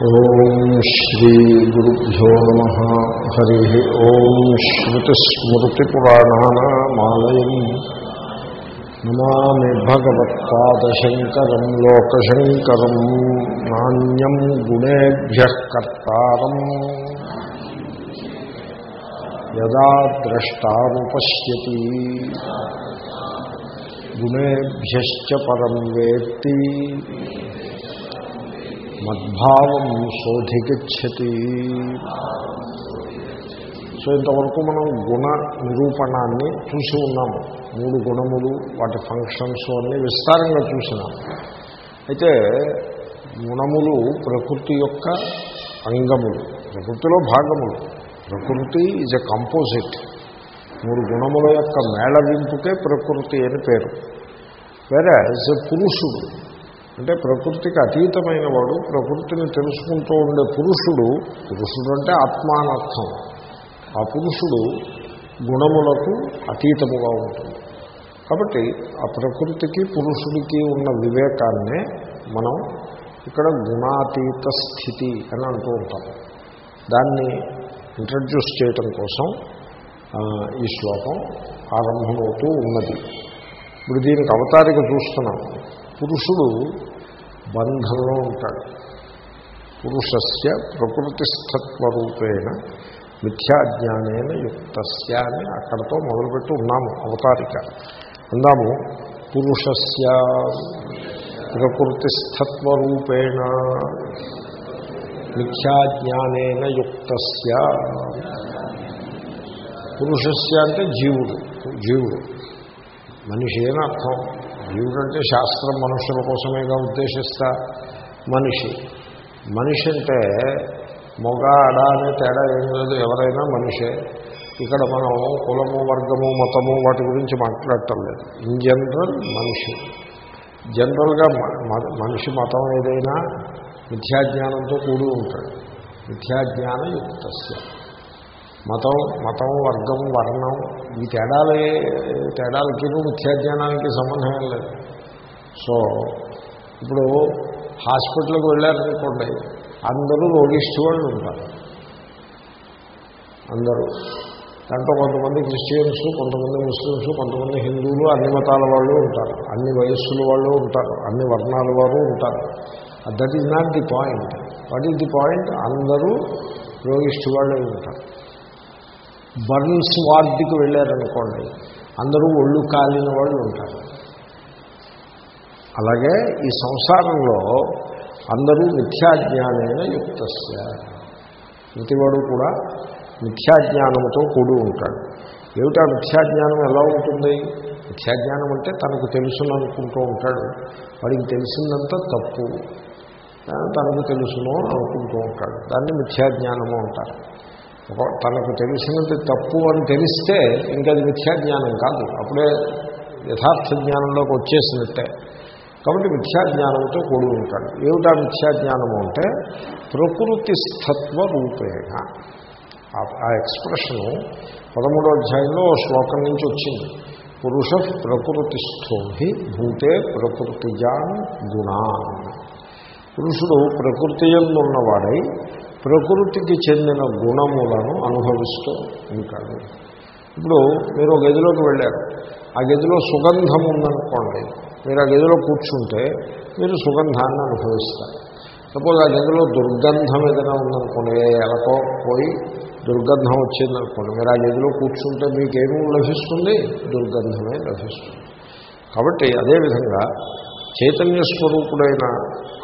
ॐ श्रीगुरुभ्यो नमः। हरिः ॐ श्रुतिस्मृतिपुराणानामालयम्। नमामि भगवत्पादशङ्करम् लोकशङ्करम् नान्यम् गुणेभ्यः कर्तारम्। यदा द्रष्टामुपश्यति गुणेभ्यश्च परम् वेत्ति। మద్భావం శోధిగచ్చతి సో ఇంతవరకు మనం గుణ నిరూపణాన్ని చూసి ఉన్నాము మూడు గుణములు వాటి ఫంక్షన్స్ అన్ని విస్తారంగా చూసినాం। అయితే గుణములు ప్రకృతి యొక్క అంగములు ప్రకృతిలో భాగములు. ప్రకృతి ఈజ్ ఎ కంపోజిట్ మూడు గుణముల యొక్క మేళవింపుకే ప్రకృతి అని పేరు. వేరే పురుషుడు అంటే ప్రకృతికి అతీతమైన వాడు ప్రకృతిని తెలుసుకుంటూ ఉండే పురుషుడు పురుషుడు అంటే ఆత్మానర్థం. ఆ పురుషుడు గుణములకు అతీతముగా ఉంటుంది. కాబట్టి ఆ ప్రకృతికి పురుషుడికి ఉన్న వివేకాన్నే మనం ఇక్కడ గుణాతీత స్థితి అని అంటూ ఉంటాం. దాన్ని ఇంట్రడ్యూస్ చేయటం కోసం ఈ శ్లోకం ఆరంభమవుతూ ఉన్నది. ఇప్పుడు దీనికి అవతారిక చూస్తున్నాం. పురుషుడు బంధంలో ఉంటాడు. పురుషస్య ప్రకృతిస్థత్వరూపేణ మిథ్యాజ్ఞానేన యుక్తస్య అని అక్కడతో మొదలుపెట్టి ఉన్నాము అవతారిక. అందాము పురుషస్య ప్రకృతిస్థత్వరూపేణ మిథ్యాజ్ఞానేన యుక్తస్య. పురుషస్య అంటే జీవుడు జీవుడు. మనిషి అని అర్థం? జీవుడు అంటే శాస్త్రం మనుషుల కోసమేగా ఉద్దేశిస్తా మనిషి. మనిషి అంటే మొగ అడ అనే తేడా ఏం లేదు ఎవరైనా మనిషే. ఇక్కడ మనం కులము వర్గము మతము వాటి గురించి మాట్లాడటం లేదు. ఇన్ జనరల్ మనిషి. జనరల్గా మనిషి మతం ఏదైనా మిథ్యాజ్ఞానంతో కూడి ఉంటాడు. మిథ్యాజ్ఞాన యుక్తస్య మతం మతం వర్గం వర్ణం ఈ తేడాలే తేడాలకి మిథ్యాజ్ఞానానికి సంబంధం లేదు. సో ఇప్పుడు హాస్పిటల్కి వెళ్ళారనుకోండి అందరూ రోగిష్టి వాళ్ళు ఉంటారు. అందరూ. దాంట్లో కొంతమంది క్రిస్టియన్స్ కొంతమంది ముస్లిమ్స్ కొంతమంది హిందువులు అన్ని మతాల వాళ్ళు ఉంటారు. అన్ని వయస్సుల వాళ్ళు ఉంటారు. అన్ని వర్ణాల వారు ఉంటారు. That is not the point what is the point అందరూ రోగిష్టి వాళ్ళే ఉంటారు. బర్న్స్ వార్డ్కి వెళ్ళారనుకోండి అందరూ ఒళ్ళు కాలిన వాళ్ళు ఉంటారు. అలాగే ఈ సంసారంలో అందరూ మిథ్యాజ్ఞానైన యుక్తస్య. ప్రతివాడు కూడా మిథ్యాజ్ఞానంతో కూడి ఉంటాడు. ఏమిటా మిథ్యాజ్ఞానం ఎలా ఉంటుంది? మిథ్యాజ్ఞానం అంటే తనకు తెలుసును అనుకుంటూ ఉంటాడు. వాడికి తెలిసిందంతా తప్పు తనకు తెలుసును అనుకుంటూ ఉంటాడు. దాన్ని మిథ్యాజ్ఞానము అంటారు. తనకు తెలిసినది తప్పు అని తెలిస్తే ఇంకా అది మిథ్యాజ్ఞానం కాదు. అప్పుడే యథార్థ జ్ఞానంలోకి వచ్చేసినట్టే. కాబట్టి మిథ్యాజ్ఞానంతో కూడి ఉంటాడు. ఏమిటా మిథ్యాజ్ఞానము అంటే ప్రకృతి స్థత్వ రూపేణ. ఆ ఎక్స్ప్రెషను పదమూడో అధ్యాయంలో శ్లోకం నుంచి వచ్చింది. పురుష ప్రకృతిస్థో భూతే ప్రకృతిజాన్ గుణాన్. పురుషుడు ప్రకృతి ఉన్నవాడై ప్రకృతికి చెందిన గుణములను అనుభవిస్తూ ఉంటాడు ఇప్పుడు మీరు గదిలోకి వెళ్ళారు. ఆ గదిలో సుగంధం ఉందనుకోండి మీరు ఆ గదిలో కూర్చుంటే మీరు సుగంధాన్ని అనుభవిస్తారు. సపోజ్ ఆ గదిలో దుర్గంధం ఏదైనా ఉందనుకోండి ఎలకో పోయి దుర్గంధం వచ్చిందనుకోండి మీరు ఆ గదిలో కూర్చుంటే మీకేమీ లభిస్తుంది? దుర్గంధమే లభిస్తుంది. కాబట్టి అదేవిధంగా చైతన్య స్వరూపుడైన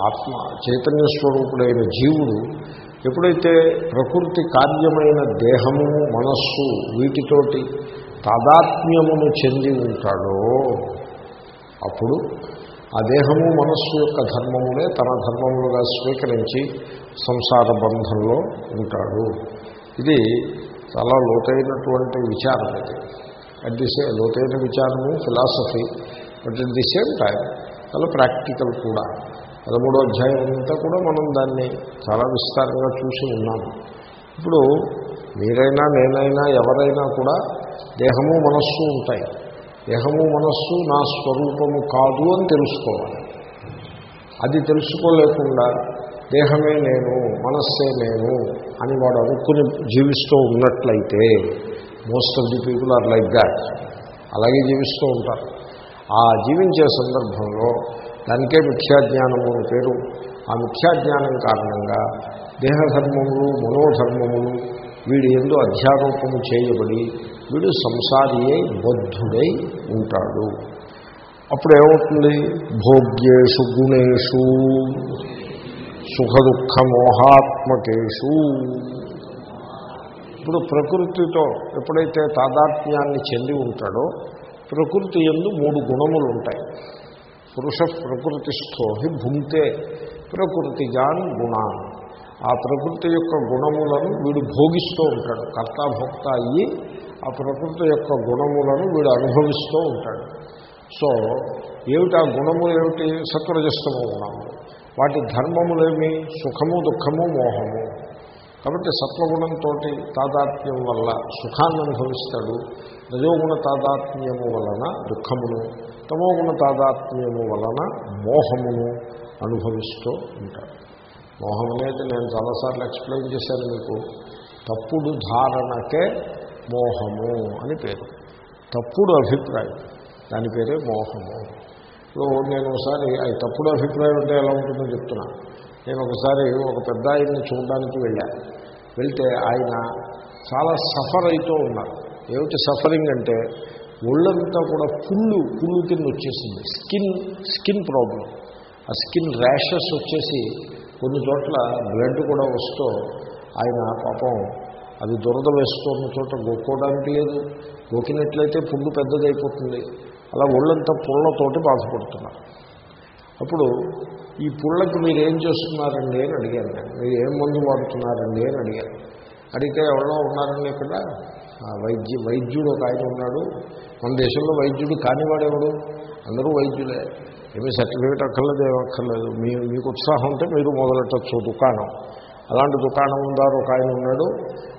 ఆత్మ చైతన్య స్వరూపుడైన జీవుడు ఎప్పుడైతే ప్రకృతి కార్యమైన దేహము మనస్సు వీటితోటి తాదాత్మ్యమును చెంది ఉంటాడో అప్పుడు ఆ దేహము మనస్సు యొక్క ధర్మమునే తన ధర్మములుగా స్వీకరించి సంసార బంధంలో ఉంటాడు. ఇది చాలా లోతైనటువంటి విచారం ఇది. అట్ ది సేమ్ లోతైన విచారము philosophy but at the same time చాలా ప్రాక్టికల్ కూడా. పదమూడో అధ్యాయం అంతా కూడా మనం దాన్ని చాలా విస్తారంగా చూసి ఉన్నాము. ఇప్పుడు మీరైనా నేనైనా ఎవరైనా కూడా దేహము మనస్సు ఉంటాయి. దేహము మనస్సు నా స్వరూపము కాదు అని తెలుసుకోవాలి. అది తెలుసుకోలేకుండా దేహమే నేను మనస్సే నేను అని వాడు అనుకుని జీవిస్తూ ఉన్నట్లయితే most of the people are like that అలాగే జీవిస్తూ ఉంటారు. ఆ జీవించే సందర్భంలో దానికే మిథ్యాజ్ఞానము అని పేరు. ఆ మిథ్యాజ్ఞానం కారణంగా దేహధర్మములు మనోధర్మములు వీడి ఎందు అధ్యారోపము చేయబడి వీడు సంసారియై బద్ధుడై ఉంటాడు. అప్పుడు ఏమవుతుంది? భోగ్యేషు గుణేషు సుఖదుఖ మోహాత్మకేషు ఇప్పుడు ప్రకృతితో ఎప్పుడైతే తాదాత్మ్యాన్ని చెంది ఉంటాడో ప్రకృతి ఎందు మూడు గుణములు ఉంటాయి పురుష ప్రకృతిస్థో హి ప్రకృతి ప్రకృతిజాన్ గుణాన్ ఆ ప్రకృతి యొక్క గుణములను వీడు భోగిస్తూ ఉంటాడు. కర్తాభోక్త అయ్యి ఆ ప్రకృతి యొక్క గుణములను వీడు అనుభవిస్తూ ఉంటాడు. సో ఏమిటి ఆ గుణములు ఏమిటి? సత్వరజస్తమ గుణములు వాటి ధర్మములేమి? సుఖము దుఃఖము మోహము. కాబట్టి సత్వగుణంతో తాదాత్మ్యం వల్ల సుఖాన్ని అనుభవిస్తాడు. రజోగుణ తాదాత్మ్యము వలన దుఃఖమును తమోగుణ తాదాత్మ్యము వలన మోహమును అనుభవిస్తూ ఉంటారు. మోహం అనేది నేను చాలాసార్లు ఎక్స్ప్లెయిన్ చేశాను మీకు. తప్పుడు ధారణకే మోహము అని పేరు. తప్పుడు అభిప్రాయం. దాని పేరే మోహము. ఇప్పుడు నేను ఒకసారి అది తప్పుడు అభిప్రాయం అంటే ఎలా ఉంటుందో చెప్తున్నా. నేను ఒకసారి ఒక పెద్ద ఆయన్ని చూడడానికి వెళ్ళాను వెళ్తే ఆయన చాలా సఫర్ అవుతూ ఉన్నారు. ఏమిటి సఫరింగ్ అంటే ఒళ్ళంతా కూడా పుళ్ళు పుళ్ళు కింద వచ్చేసింది. Skin skin problem. ఆ స్కిన్ ర్యాషెస్ వచ్చేసి కొన్ని చోట్ల బ్లడ్ కూడా వస్తూ ఆయన పాపం అది దురద వేస్తున్న చోట గోక్కోవడానికి లేదు. గోకినట్లయితే పుండు పెద్దదైపోతుంది. అలా ఒళ్ళంతా పుల్లతోటి బాధపడుతున్నారు అప్పుడు ఈ పుళ్ళకి మీరు ఏం చేస్తున్నారండి అని అడిగాను. నేను మీరు ఏం మందు వాడుతున్నారండి అని అడిగాను. అడిగితే ఎవరో ఉన్నారండి ఇక్కడ వైద్య వైద్యుడు ఒక ఆయన ఉన్నాడు. మన దేశంలో వైద్యుడు కానివాడెవడు? అందరూ వైద్యులే. ఏమీ సర్టిఫికేట్ అక్కర్లేదు ఏమక్కర్లేదు మీ మీకు ఉత్సాహం ఉంటే మీరు మొదలెట్టచ్చు దుకాణం. అలాంటి దుకాణం ఉందారు ఒక ఆయన ఉన్నాడు.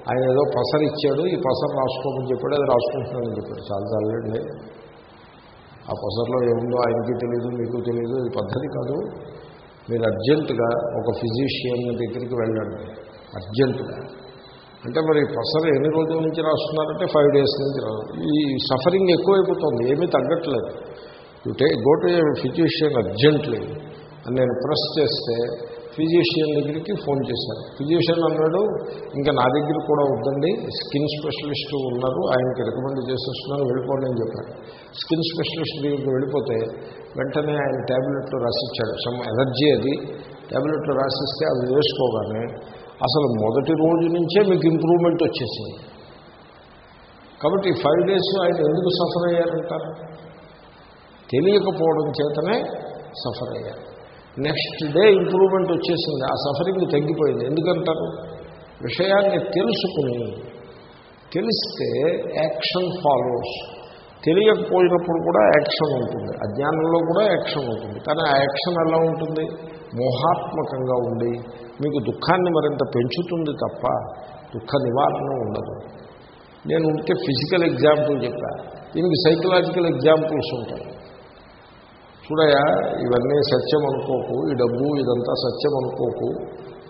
ఆయన ఏదో పసరు ఇచ్చాడు. ఈ పసరు రాసుకోమని చెప్పాడు. అది రాసుకుంటున్నానని చెప్పాడు. చాలా చాలండి ఆ పసర్లో ఏముందో ఆయనకి తెలియదు మీకు తెలియదు ఇది పద్ధతి కాదు. మీరు అర్జెంటుగా ఒక ఫిజిషియన్ దగ్గరికి వెళ్ళండి. అర్జెంటుగా. అంటే మరి పసర ఎన్ని రోజుల నుంచి రాస్తున్నారంటే ఫైవ్ డేస్ నుంచి రా ఈ సఫరింగ్ ఎక్కువైపోతుంది ఏమీ తగ్గట్లేదు. యు టే గో టు ఫిజిషియన్ అర్జెంట్లీ అని నేను ప్రెస్ చేస్తే ఫిజిషియన్ దగ్గరికి ఫోన్ చేశాను ఫిజిషియన్ అన్నాడు ఇంకా నా దగ్గర కూడా వద్దండి స్కిన్ స్పెషలిస్ట్ ఉన్నారు ఆయనకి రికమెండ్ చేసేస్తున్నాను వెళ్ళిపోండి అని చెప్పాను స్కిన్ స్పెషలిస్ట్ దగ్గరికి వెళ్ళిపోతే వెంటనే ఆయన ట్యాబ్లెట్లు రాసిచ్చాడు. సమ్ ఎనర్జీ అది. ట్యాబ్లెట్లు రాసిస్తే అది వేసుకోగానే అసలు మొదటి రోజు నుంచే మీకు ఇంప్రూవ్మెంట్ వచ్చేసింది. కాబట్టి ఫైవ్ డేస్ ఆయన ఎందుకు సఫర్ అయ్యారంటారు? తెలియకపోవడం చేతనే సఫర్ అయ్యారు. నెక్స్ట్ డే ఇంప్రూవ్మెంట్ వచ్చేసింది. ఆ సఫరింగ్ తగ్గిపోయింది. ఎందుకంటారు? విషయాన్ని తెలుసుకుని తెలిస్తే యాక్షన్ ఫాలోస్ తెలియకపోయినప్పుడు కూడా యాక్షన్ ఉంటుంది. అజ్ఞానంలో కూడా యాక్షన్ ఉంటుంది. కానీ ఆ యాక్షన్ ఎలా ఉంటుంది? మోహాత్మకంగా ఉండి మీకు దుఃఖాన్ని మరింత పెంచుతుంది తప్ప దుఃఖ నివారణ ఉండదు. నేను ఉంటే ఫిజికల్ ఎగ్జాంపుల్ చెప్పా. దీనికి సైకలాజికల్ ఎగ్జాంపుల్స్ ఉంటాయి. చూడయా ఇవన్నీ సత్యం అనుకోకు ఈ డబ్బు ఇదంతా సత్యం అనుకోకు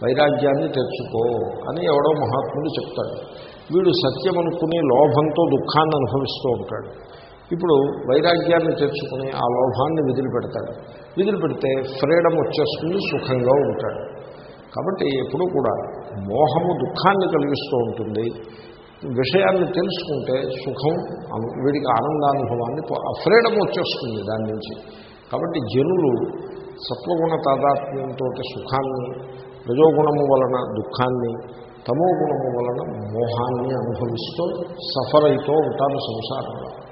వైరాగ్యాన్ని తెచ్చుకో అని ఎవడో మహాత్ముడు చెప్తాడు. వీడు సత్యం అనుకుని లోభంతో దుఃఖాన్ని అనుభవిస్తూ ఉంటాడు. ఇప్పుడు వైరాగ్యాన్ని తెచ్చుకుని ఆ లోభాన్ని విదిలిపెడతాడు. విదిలిపెడితే ఫ్రీడమ్ వచ్చేస్తుంది సుఖంగా ఉంటాడు. కాబట్టి ఎప్పుడూ కూడా మోహము దుఃఖాన్ని కలిగిస్తూ ఉంటుంది. విషయాన్ని తెలుసుకుంటే సుఖం వీడికి ఆనందానుభవాన్ని పొ- ఫ్రీడమ్ వచ్చేస్తుంది దాని నుంచి. కాబట్టి జనులు సత్వగుణ తాదాత్మ్యంతో సుఖాన్ని రజోగుణము వలన దుఃఖాన్ని తమో గుణము వలన మోహాన్ని అనుభవిస్తూ సఫర్ అవుతూ ఉంటారు సంసారంలో.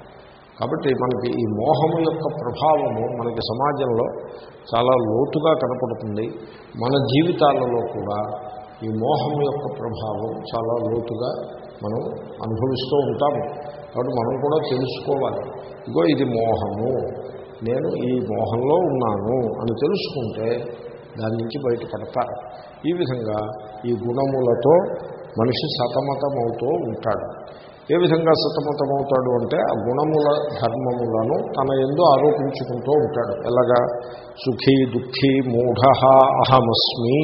కాబట్టి మనకి ఈ మోహము యొక్క ప్రభావము మనకి సమాజంలో చాలా లోతుగా కనపడుతుంది. మన జీవితాలలో కూడా ఈ మోహం యొక్క ప్రభావం చాలా లోతుగా మనం అనుభవిస్తూ ఉంటాము. కాబట్టి మనం కూడా తెలుసుకోవాలి. ఇగో ఇది మోహము. నేను ఈ మోహంలో ఉన్నాను అని తెలుసుకుంటే దాని నుంచి బయటపడతారు ఈ విధంగా ఈ గుణములతో మనిషి సతమతమవుతూ ఉంటాడు. ఏ విధంగా సతమతమవుతాడు అంటే ఆ గుణముల ధర్మములను తన ఎందు ఆరోపించుకుంటూ ఉంటాడు. ఎలాగా? సుఖీ దుఃఖీ మూఢ అహమస్మి.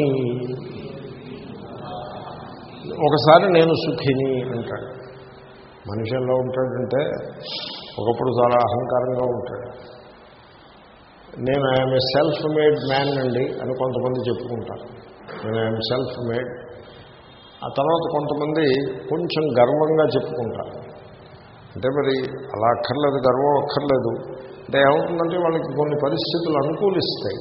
ఒకసారి నేను సుఖిని అంటాడు. మనిషి ఎలా ఉంటాడంటే ఒకప్పుడు చాలా అహంకారంగా ఉంటాడు. నేను I'm a self made man అండి అని కొంతమంది చెప్పుకుంటాను నేను ఐఎమ్ సెల్ఫ్ మేడ్ ఆ తర్వాత కొంతమంది కొంచెం గర్వంగా చెప్పుకుంటారు. అంటే మరి అలా అక్కర్లేదు గర్వం అక్కర్లేదు. అంటే ఏమవుతుందంటే వాళ్ళకి కొన్ని పరిస్థితులు అనుకూలిస్తాయి.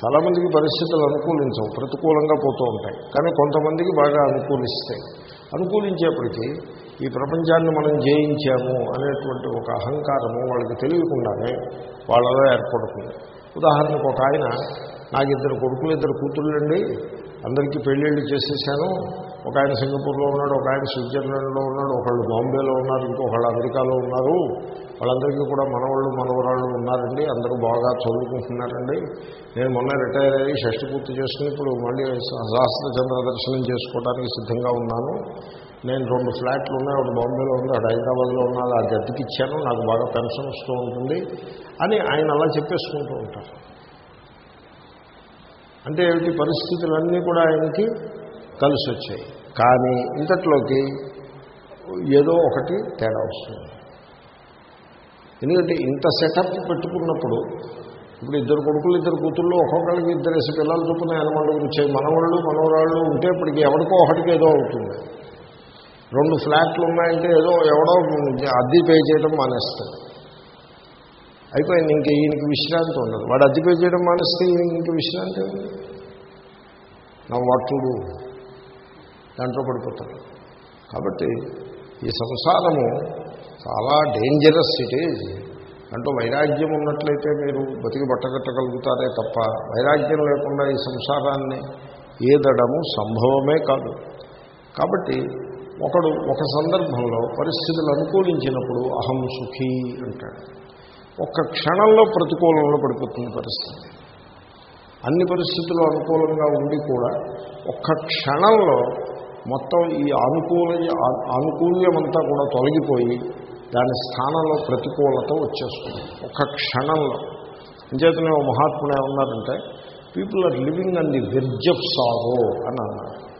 చాలామందికి పరిస్థితులు అనుకూలించవు ప్రతికూలంగా పోతూ ఉంటాయి. కానీ కొంతమందికి బాగా అనుకూలిస్తాయి. అనుకూలించేప్పటికీ ఈ ప్రపంచాన్ని మనం జయించాము అనేటువంటి ఒక అహంకారము వాళ్ళకి తెలియకుండానే వాళ్ళలో ఏర్పడుతుంది. ఉదాహరణకు ఒక ఆయన నాకు ఇద్దరు కొడుకులు ఇద్దరు కూతుళ్ళండి అందరికీ పెళ్ళిళ్ళు చేసేసాను ఒక ఆయన సింగపూర్లో ఉన్నాడు ఒక ఆయన స్విట్జర్లాండ్లో ఉన్నాడు ఒకళ్ళు బాంబేలో ఉన్నారు ఇంకొకళ్ళు అమెరికాలో ఉన్నారు. వాళ్ళందరికీ కూడా మనవాళ్ళు మనవరాళ్ళు ఉన్నారండి అందరూ బాగా చదువుకుంటున్నారండి. నేను మొన్న రిటైర్ అయ్యి షష్టి పూర్తి చేసుకుని ఇప్పుడు మళ్ళీ సహస్ర చంద్ర దర్శనం చేసుకోవడానికి సిద్ధంగా ఉన్నాను. నేను రెండు ఫ్లాట్లు ఉన్నాయి ఒకటి బాంబేలో ఉంది ఒకటి హైదరాబాద్లో ఉన్నది ఆ గద్దెకి ఇచ్చాను నాకు బాగా పెన్షన్ వస్తూ ఉంటుంది అని ఆయన అలా చెప్పేసుకుంటూ ఉంటారు. అంటే ఏమిటి? పరిస్థితులన్నీ కూడా ఆయనకి కలిసి వచ్చాయి కానీ ఇంతట్లోకి ఏదో ఒకటి తేడా వస్తుంది. ఎందుకంటే ఇంత సెటప్ పెట్టుకున్నప్పుడు ఇప్పుడు ఇద్దరు కొడుకులు ఇద్దరు కూతుళ్ళు ఒక్కొక్కరికి ఇద్దరేసి పిల్లలు చొప్పున ఎనమండుకు వచ్చాయి మనవాళ్ళు మనవరాళ్ళు ఉంటే ఇప్పటికి ఎవరికో ఒకటికి ఏదో అవుతుంది. రెండు ఫ్లాట్లు ఉన్నాయంటే ఏదో ఎవడో అద్దె పే చేయడం మానేస్తాడు. అయిపోయింది ఇంక ఈయనకి విశ్రాంతి ఉండదు. వాడు అద్దె పే చేయడం మానేస్తే ఈయనకి విశ్రాంతి ఉంది నా వాటుడు దాంట్లో పడిపోతాడు కాబట్టి ఈ సంసారము చాలా డేంజరస్ ఇట్ ఈజ్ అంటూ వైరాగ్యం ఉన్నట్లయితే మీరు బతికి బట్టగట్టగలుగుతారే తప్ప వైరాగ్యం లేకుండా ఈ సంసారాన్ని ఏదడము సంభవమే కాదు. కాబట్టి ఒకడు ఒక సందర్భంలో పరిస్థితులు అనుకూలించినప్పుడు అహం సుఖీ అంటాడు. ఒక్క క్షణంలో ప్రతికూలంలో పడిపోతుంది పరిస్థితి. అన్ని పరిస్థితులు అనుకూలంగా ఉండి కూడా ఒక్క క్షణంలో మొత్తం ఈ అనుకూల ఆనుకూల్యమంతా కూడా తొలగిపోయి దాని స్థానంలో ప్రతికూలత వచ్చేస్తుంది. ఒక క్షణంలో. అంచేతనే ఓ మహాత్ముడు ఏమన్నారంటే people are living on the verge of sorrow అని అన్నారు.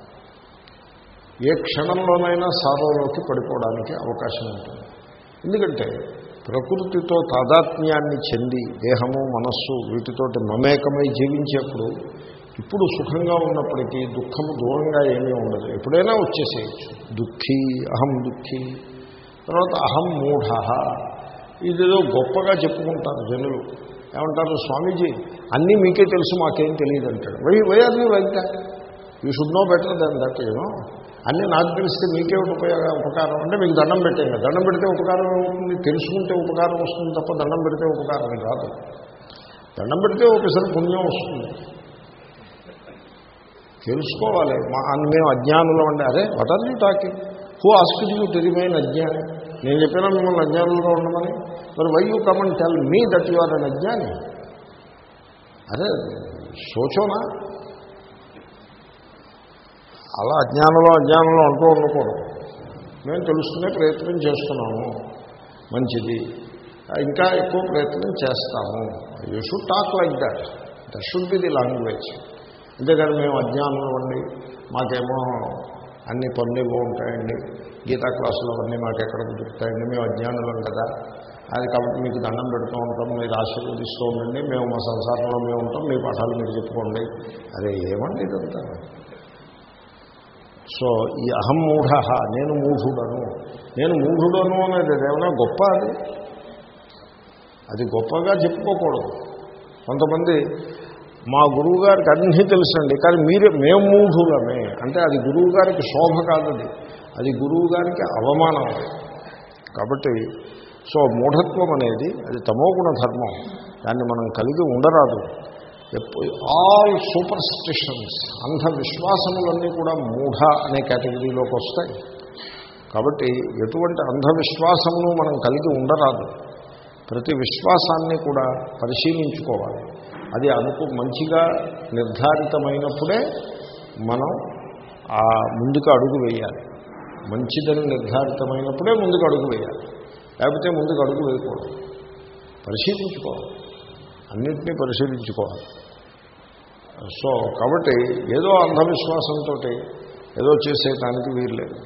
ఏ క్షణంలోనైనా సారోలోకి పడిపోవడానికి అవకాశం ఉంటుంది. ఎందుకంటే ప్రకృతితో తాదాత్మ్యాన్ని చెంది దేహము మనస్సు వీటితోటి మమేకమై జీవించేప్పుడు ఇప్పుడు సుఖంగా ఉన్నప్పటికీ దుఃఖము దూరంగా ఏమీ ఉండదు. ఎప్పుడైనా వచ్చేసేయచ్చు. దుఃఖీ అహం దుఃఖీ. తర్వాత అహం మూఢ. ఇదేదో గొప్పగా చెప్పుకుంటారు జనులు. ఏమంటారు స్వామీజీ? అన్నీ మీకే తెలుసు మాకేం తెలియదు అంటాడు why why are you like that? You should know better than that you know అన్నీ నాకు తెలిస్తే మీకే ఉపయోగ ఉపకారం. అంటే మీకు దండం పెట్టేయండి. దండం పెడితే ఉపకారం అవుతుంది తెలుసుకుంటే ఉపకారం వస్తుంది తప్ప దండం పెడితే ఉపకారం రాదు దండం పెడితే ఒకసారి పుణ్యం వస్తుంది. తెలుసుకోవాలి. మా మేము అజ్ఞానులు అండి అరే what are you talking who asked you to remain అజ్ఞాని? నేను చెప్పినా మిమ్మల్ని అజ్ఞానులుగా ఉండమని? మరి why you come and tell me that you are an అజ్ఞాని? అదే సోచోనా? అలా అజ్ఞానంలో అజ్ఞానంలో అంటూ ఉండకూడదు. మేము తెలుసుకునే ప్రయత్నం చేస్తున్నాము. మంచిది. ఇంకా ఎక్కువ ప్రయత్నం చేస్తాము. You should talk like that that should be the language అంతేకాదు మేము అజ్ఞానం ఉండి మాకేమో అన్ని పనులు ఉంటాయండి. గీతా క్లాసులు అవన్నీ మాకు ఎక్కడ కుదురుతాయండి? మేము అజ్ఞానులం కదా. అది కాబట్టి మీకు దండం పెడుతూ ఉంటాం మీరు ఆశీర్వదిస్తూ ఉండండి. మేము మా సంసారంలో మేము ఉంటాం మీ పాఠాలు మీరు చెప్పుకోండి. అదే ఏమండి ఇదంతా? సో ఈ అహం మూఢ నేను మూఢుడను. నేను మూఢుడను అనేది ఏమైనా గొప్ప అది? అది గొప్పగా చెప్పుకోకూడదు. కొంతమంది మా గురువు గారికి అన్నీ తెలుసండి కానీ మీరే మేము మూఢులమే. అంటే అది గురువు గారికి శోభ కాదది. అది గురువు గారికి అవమానం కాబట్టి సో మూఢత్వం అనేది అది తమోగుణ ధర్మం దాన్ని మనం కలిగి ఉండరాదు. ఆల్ సూపర్ స్టిషన్స్ అంధవిశ్వాసములన్నీ కూడా మూఢ అనే కేటగిరీలోకి వస్తాయి. కాబట్టి ఎటువంటి అంధవిశ్వాసమును మనం కలిగి ఉండరాదు. ప్రతి విశ్వాసాన్ని కూడా పరిశీలించుకోవాలి. అది అనుకు మంచిగా నిర్ధారితమైనప్పుడే మనం ఆ ముందుకు అడుగు వేయాలి. మంచిదని నిర్ధారితమైనప్పుడే ముందుకు అడుగు వేయాలి. లేకపోతే ముందుకు అడుగు వేయకూడదు. పరిశీలించుకోవాలి. అన్నింటినీ పరిశీలించుకోవాలి. సో కాబట్టి ఏదో అంధవిశ్వాసంతో ఏదో చేసేయటానికి వీర్లేదు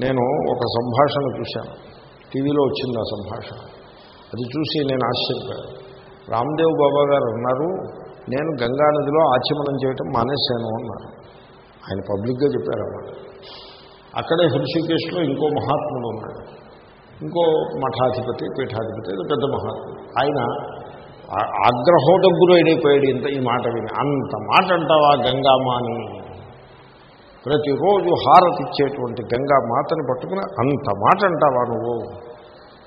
నేను ఒక సంభాషణ చూశాను. టీవీలో వచ్చింది ఆ సంభాషణ. అది చూసి నేను ఆశ్చర్యపోయాను. రామ్దేవ్ బాబా గారు అన్నారు నేను గంగా నదిలో ఆచమనం చేయటం మానేశాను అన్నారు. ఆయన పబ్లిక్గా చెప్పారన్నమాట. అక్కడే హృషికేశ్లో ఇంకో మహాత్ముడు ఉన్నాడు. ఇంకో మఠాధిపతి పీఠాధిపతి పెద్ద మహాత్ముడు. ఆయన ఆ- ఆగ్రహోదగ్గురైపోయాడు ఇంత ఈ మాట విని. అంత మాట అంటావా గంగామాని? ప్రతిరోజు హారతి ఇచ్చేటువంటి గంగా పట్టుకుని అంత మాట అంటావా నువ్వు?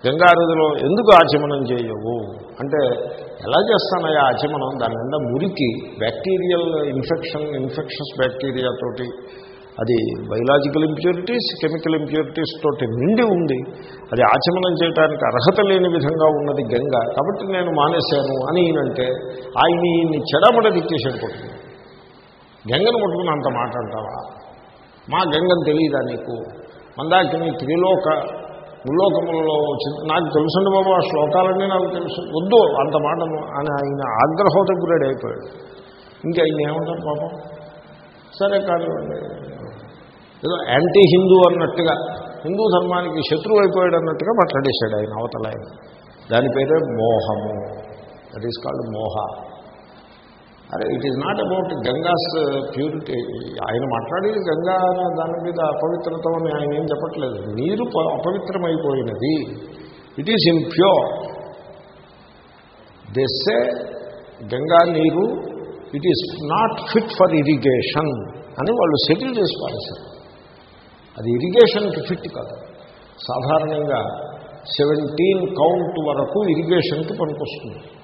గంగానదిలో ఎందుకు ఆచమనం చేయవు? అంటే ఎలా చేస్తానయ్యా ఆచమనం? దాని నిండా మురికి బ్యాక్టీరియల్ ఇన్ఫెక్షన్ ఇన్ఫెక్షన్స్ బ్యాక్టీరియా తోటి అది బయలాజికల్ ఇంప్యూరిటీస్ కెమికల్ ఇంప్యూరిటీస్ తోటి నిండి ఉంది. అది ఆచమనం చేయడానికి అర్హత లేని విధంగా ఉన్నది గంగ. కాబట్టి నేను మానేశాను అని ఈయనంటే ఆయన ఈయన్ని చెడబడ తిట్టేసాడు కొట్టుకుని గంగను ముట్టుకుని అంత మాట అంటావా? మా గంగను తెలియదా నీకు? మందాకిని త్రిలోక ముల్లోకములలో నాకు తెలుసండి బాబు ఆ శ్లోకాలన్నీ నాకు తెలుసు. వద్దు అంత మాట అని ఆయన ఆగ్రహోదగ్గురేడు అయిపోయాడు. ఇంకా ఆయన ఏమంటారు పాపం? సరే కానివ్వండి. ఏదో యాంటీ హిందూ అన్నట్టుగా హిందూ ధర్మానికి శత్రువు అయిపోయాడు అన్నట్టుగా మాట్లాడేశాడు ఆయన అవతల ఆయన. దాని పేరే మోహము. దట్ ఈస్ కాల్డ్ మోహ. అరే it is not about Ganga's purity ఆయన మాట్లాడేది గంగా అనే దాని మీద అపవిత్రత అని ఆయన ఏం చెప్పట్లేదు. నీరు ప- అపవిత్రమైపోయినది. It is impure they say Ganga నీరు it is not fit for irrigation అని వాళ్ళు సెటిల్ చేసి పారేశారు. అది ఇరిగేషన్కి ఫిట్ కాదు. సాధారణంగా సెవెంటీన్ కౌంట్ వరకు ఇరిగేషన్కి పనికొస్తుంది.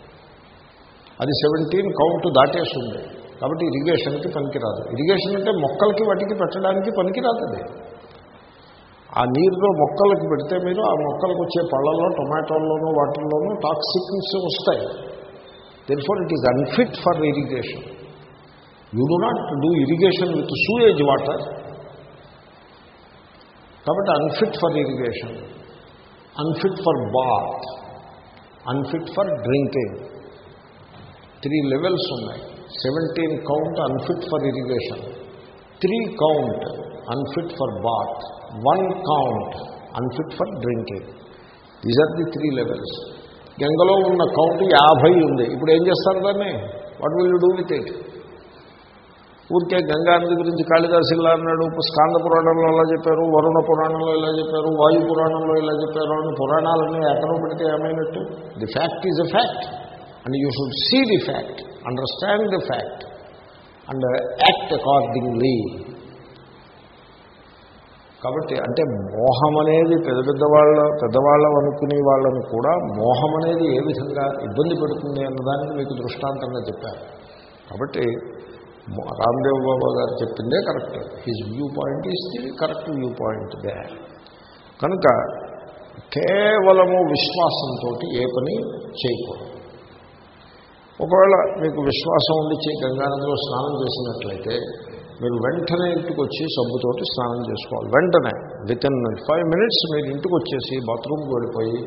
అది సెవెంటీన్ కౌంట్ దాటేస్తుంది. కాబట్టి ఇరిగేషన్కి పనికిరాదు. ఇరిగేషన్ అంటే మొక్కలకి వాటికి పెట్టడానికి పనికిరాదు అది. ఆ నీరులో మొక్కలకు పెడితే మీరు ఆ మొక్కలకు వచ్చే పళ్ళల్లో టొమాటోల్లోనూ వాటిల్లోనూ టాక్సిక్స్ వస్తాయి. Then it is unfit for irrigation you do not do irrigation with sewage water కాబట్టి unfit for irrigation unfit for bath unfit for drinking three levels ఉన్నాయి. Seventeen count unfit for irrigation three count unfit for bath one count unfit for drinking these are the three levels గంగలో ఉన్న count యాభై ఉంది. ఇప్పుడు ఏం చేస్తారు దాన్ని? What will you do with it ఊరికే గంగా నది గురించి కాళిదాసు ఇలా అన్నాడు స్కాంద పురాణంలో ఇలా చెప్పారు వరుణ పురాణంలో ఇలా చెప్పారు వాయు పురాణంలో ఇలా చెప్పారు అని పురాణాలన్నీ ఎక్కడో పెడితే ఏమైనట్టు? The fact is a fact and you should see the fact understand the fact and act accordingly కాబట్టి అంటే మోహం అనేది పెద్ద పెద్దవాళ్ళ పెద్దవాళ్ళం అనుకునే వాళ్ళని కూడా మోహం అనేది ఏ విధంగా ఇబ్బంది పెడుతుంది అన్నదానికి మీకు దృష్టాంతంగా చెప్పారు. కాబట్టి రామ్దేవ్ బాబా గారు చెప్పిందే correct. His view point is the correct view point they కనుక కేవలము విశ్వాసంతో ఏ పని చేయకూడదు. ఒకవేళ మీకు విశ్వాసం ఉండి చే- స్నానం చేసినట్లయితే మీరు వెంటనే ఇంటికి వచ్చి సబ్బుతోటి స్నానం చేసుకోవాలి. వెంటనే విత్ ఇన్ ఫైవ్ మినిట్స్ మీరు ఇంటికి వచ్చేసి బాత్రూమ్కి వెళ్ళిపోయి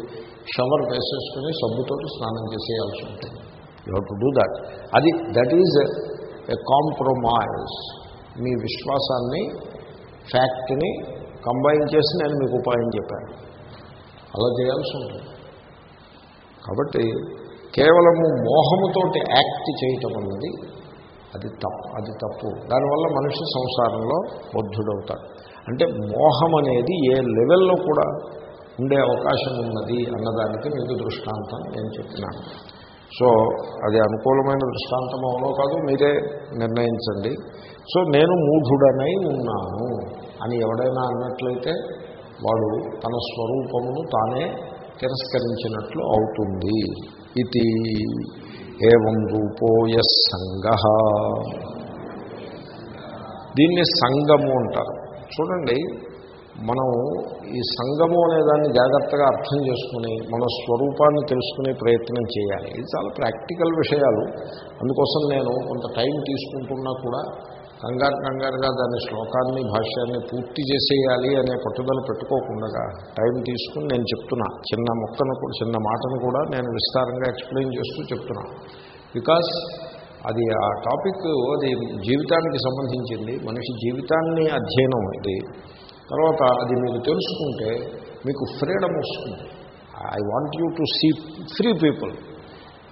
షవర్ వేసేసుకుని సబ్బుతోటి స్నానం చేసేయాల్సి ఉంటుంది. You have to do that అది దట్ ఈజ్ ఎ కాంప్రమైజ్ మీ విశ్వాసాన్ని ఫ్యాక్ట్ని కంబైన్ చేసి నేను మీకు ఉపాయం చెప్పాను. అలా చేయాల్సి ఉంటుంది. కాబట్టి కేవలము మోహముతోటి యాక్ట్ చేయటం అన్నది అది తప్పు అది తప్పు. దానివల్ల మనిషి సంసారంలో బద్ధుడవుతాడు అంటే మోహం అనేది ఏ లెవెల్లో కూడా ఉండే అవకాశం ఉన్నది అన్నదానికి మీకు దృష్టాంతం నేను చెప్పినాను. సో అది అనుకూలమైన దృష్టాంతం అవునో కాదు మీరే నిర్ణయించండి. సో నేను మూఢుడనై ఉన్నాను అని ఎవడైనా అన్నట్లయితే వాడు తన స్వరూపమును తానే తిరస్కరించినట్లు అవుతుంది. ఇది ఏవం రూపోయ సంగ దీన్ని సంగము అంటారు. చూడండి మనం ఈ సంగము అనే దాన్ని జాగ్రత్తగా అర్థం చేసుకుని మన స్వరూపాన్ని తెలుసుకునే ప్రయత్నం చేయాలి. ఇది చాలా ప్రాక్టికల్ విషయాలు. అందుకోసం నేను కొంత టైం తీసుకుంటున్నా కూడా. కంగారు కంగారుగా దాని శ్లోకాన్ని భాష్యాన్ని పూర్తి చేసేయాలి అనే పట్టుదల పెట్టుకోకుండా టైం తీసుకుని నేను చెప్తున్నా. చిన్న మొక్కను కూడా చిన్న మాటను కూడా నేను విస్తారంగా ఎక్స్ప్లెయిన్ చేస్తూ చెప్తున్నా. బికాస్ అది ఆ టాపిక్ అది జీవితానికి సంబంధించింది. మనిషి జీవితాన్ని అధ్యయనం ఇది. తర్వాత అది మీరు తెలుసుకుంటే మీకు ఫ్రీడమ్ వస్తుంది. I want you to see free people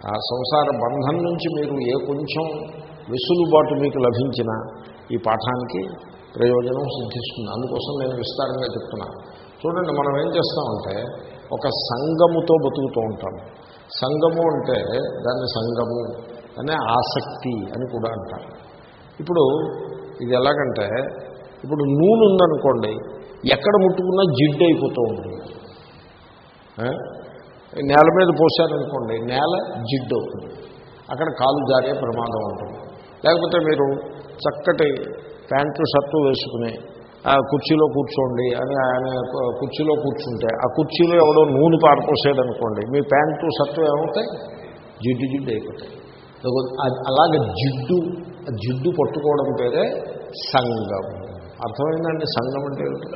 ఆ సంసార బంధం నుంచి మీరు ఏ కొంచెం వెసులుబాటు మీకు లభించిన ఈ పాఠానికి ప్రయోజనం సిద్ధిస్తుంది. అందుకోసం నేను విస్తారంగా చెప్తున్నాను చూడండి మనం ఏం చేస్తామంటే ఒక సంగముతో బతుకుతూ ఉంటాం. సంగము అంటే దాన్ని సంగము అనే ఆసక్తి అని కూడా అంటారు. ఇప్పుడు ఇది ఎలాగంటే ఇప్పుడు నూనె ఉందనుకోండి ఎక్కడ ముట్టుకున్నా జిడ్డు అయిపోతూ ఉంటుంది. నేల మీద పోసారనుకోండి నేల జిడ్డు అవుతుంది. అక్కడ కాలు జారే ప్రమాదం ఉంటుంది. లేకపోతే మీరు చక్కటి ప్యాంటు షర్టు వేసుకుని ఆ కుర్చీలో కూర్చోండి అని ఆయన కుర్చీలో కూర్చుంటే ఆ కుర్చీలో ఎవడో నూనె పారిపోసేదనుకోండి మీ ప్యాంటు షర్టు ఏమవుతాయి? జిడ్డు జిడ్డు అయిపోతాయి. అలాగే జిడ్డు ఆ జిడ్డు పట్టుకోవడం పేరే సంగం అర్థమైందండి? సంగం అంటే ఏమిటి?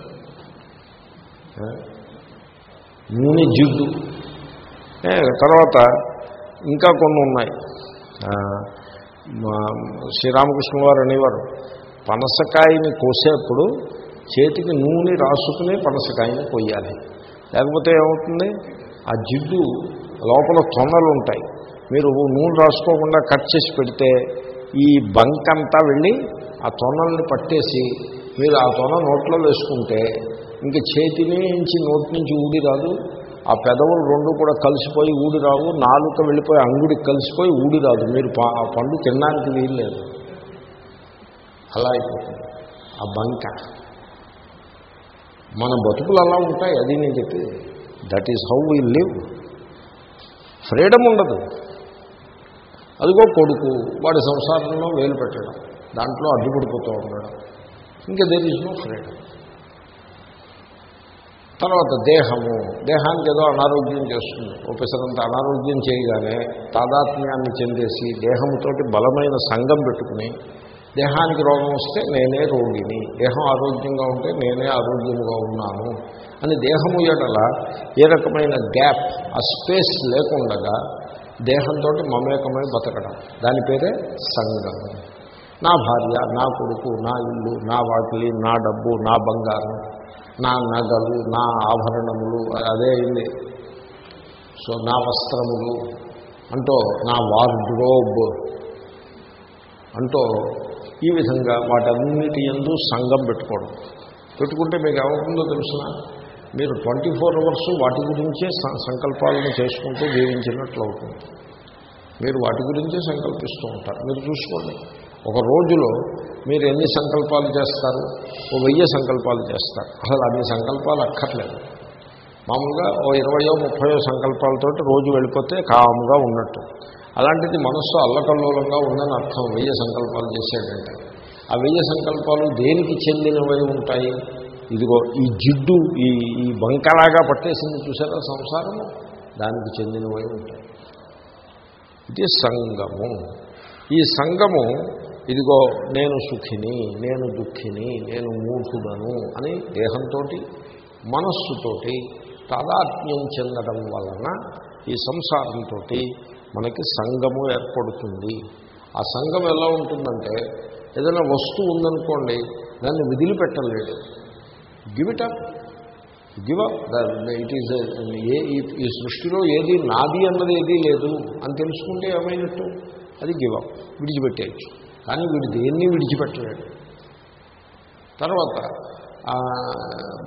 నూనె జిడ్డు. తర్వాత ఇంకా కొన్ని ఉన్నాయి. శ్రీరామకృష్ణ వారు అనేవారు పనసకాయని కోసేప్పుడు చేతికి నూనె రాసుకుని పనసకాయని కొయ్యాలి. లేకపోతే ఏమవుతుంది? ఆ జిడ్డు లోపల తొనలు ఉంటాయి మీరు నూనె రాసుకోకుండా కట్ చేసి పెడితే ఈ బంక్ అంతా వెళ్ళి ఆ తొనల్ని పట్టేసి మీరు ఆ తొన నోట్లో వేసుకుంటే ఇంక చేతి నుంచి నోటి నుంచి ఊడి రాదు. ఆ పెదవులు రెండు కూడా కలిసిపోయి ఊడి రావు నాలుక వెళ్ళిపోయి అంగుడికి కలిసిపోయి ఊడి రాదు. మీరు పా- ఆ పండు తినడానికి వీల్లేదు అలా అయిపోతుంది. ఆ బంక. మన బతుకులు అలా ఉంటాయి అది నేను చెప్పి that is how we live freedom ఉండదు. అదిగో కొడుకు వాడి సంసారంలో వేలు పెట్టడం. దాంట్లో అడ్డుపడిపోతూ ఉండడం. ఇంకా దేర్ ఈజ్ నో ఫ్రీడమ్ తర్వాత దేహము. దేహానికి ఏదో అనారోగ్యం చేస్తుంది. ఒకసారంత అనారోగ్యం చేయగానే తాదాత్మ్యాన్ని చెందేసి దేహంతోటి బలమైన సంఘం పెట్టుకుని దేహానికి రోగం వస్తే నేనే రోగిని దేహం ఆరోగ్యంగా ఉంటే నేనే ఆరోగ్యంగా ఉన్నాను అని దేహము ఎడల ఏ రకమైన గ్యాప్ ఆ స్పేస్ లేకుండగా దేహంతో మమేకమై బతకడం. దాని పేరే సంఘం. నా భార్య నా కొడుకు నా ఇల్లు నా వాకిలి నా డబ్బు నా బంగారం నా నగలు నా ఆభరణములు అదే అయింది. సో నా వస్త్రములు అంటూ నా వార్డ్రోబ్ అంటూ ఈ విధంగా వాటన్నిటి ఎందు సంఘం పెట్టుకోవడం. పెట్టుకుంటే మీకు ఏమవుతుందో తెలిసిన? మీరు ట్వంటీ ఫోర్ అవర్స్ వాటి గురించే సంకల్పాలను చేసుకుంటూ జీవించినట్లు అవుతుంది. మీరు వాటి గురించే సంకల్పిస్తూ ఉంటారు. మీరు చూసుకోండి. ఒక రోజులో మీరు ఎన్ని సంకల్పాలు చేస్తారు? ఓ వెయ్యి సంకల్పాలు చేస్తారు. అసలు అన్ని సంకల్పాలు అక్కర్లేదు. మామూలుగా ఓ ఇరవయో ముప్పయో సంకల్పాలతోటి రోజు వెళ్ళిపోతే కాముగా ఉన్నట్టు. అలాంటిది మనస్సు అల్లకల్లోలంగా ఉందని అర్థం వెయ్యి సంకల్పాలు చేసేటంటే. ఆ వెయ్యి సంకల్పాలు దేనికి చెందినవై ఉంటాయి? ఇదిగో ఈ జిడ్డు ఈ ఈ బంకలాగా పట్టేసింది చూసారా సంసారము? దానికి చెందినవై ఉంటాయి. ఇది సంగము. ఈ సంగము ఇదిగో నేను సుఖిని నేను దుఃఖిని నేను మూఢుడను అని దేహంతో మనస్సుతోటి తాదాత్మ్యం చెందడం వలన ఈ సంసారంతో మనకి సంగము ఏర్పడుతుంది. ఆ సంఘం ఎలా ఉంటుందంటే ఏదైనా వస్తువు ఉందనుకోండి దాన్ని విదిలిపెట్టలేడు give up give up it is a ఈ- ఈ సృష్టిలో ఏది నాది అన్నది ఏదీ లేదు అని తెలుసుకుంటే ఏమైనట్టు? అది గివ్ అప్ విడిచిపెట్టేయచ్చు. కానీ వీడు దేన్ని విడిచిపెట్టలేడు. తర్వాత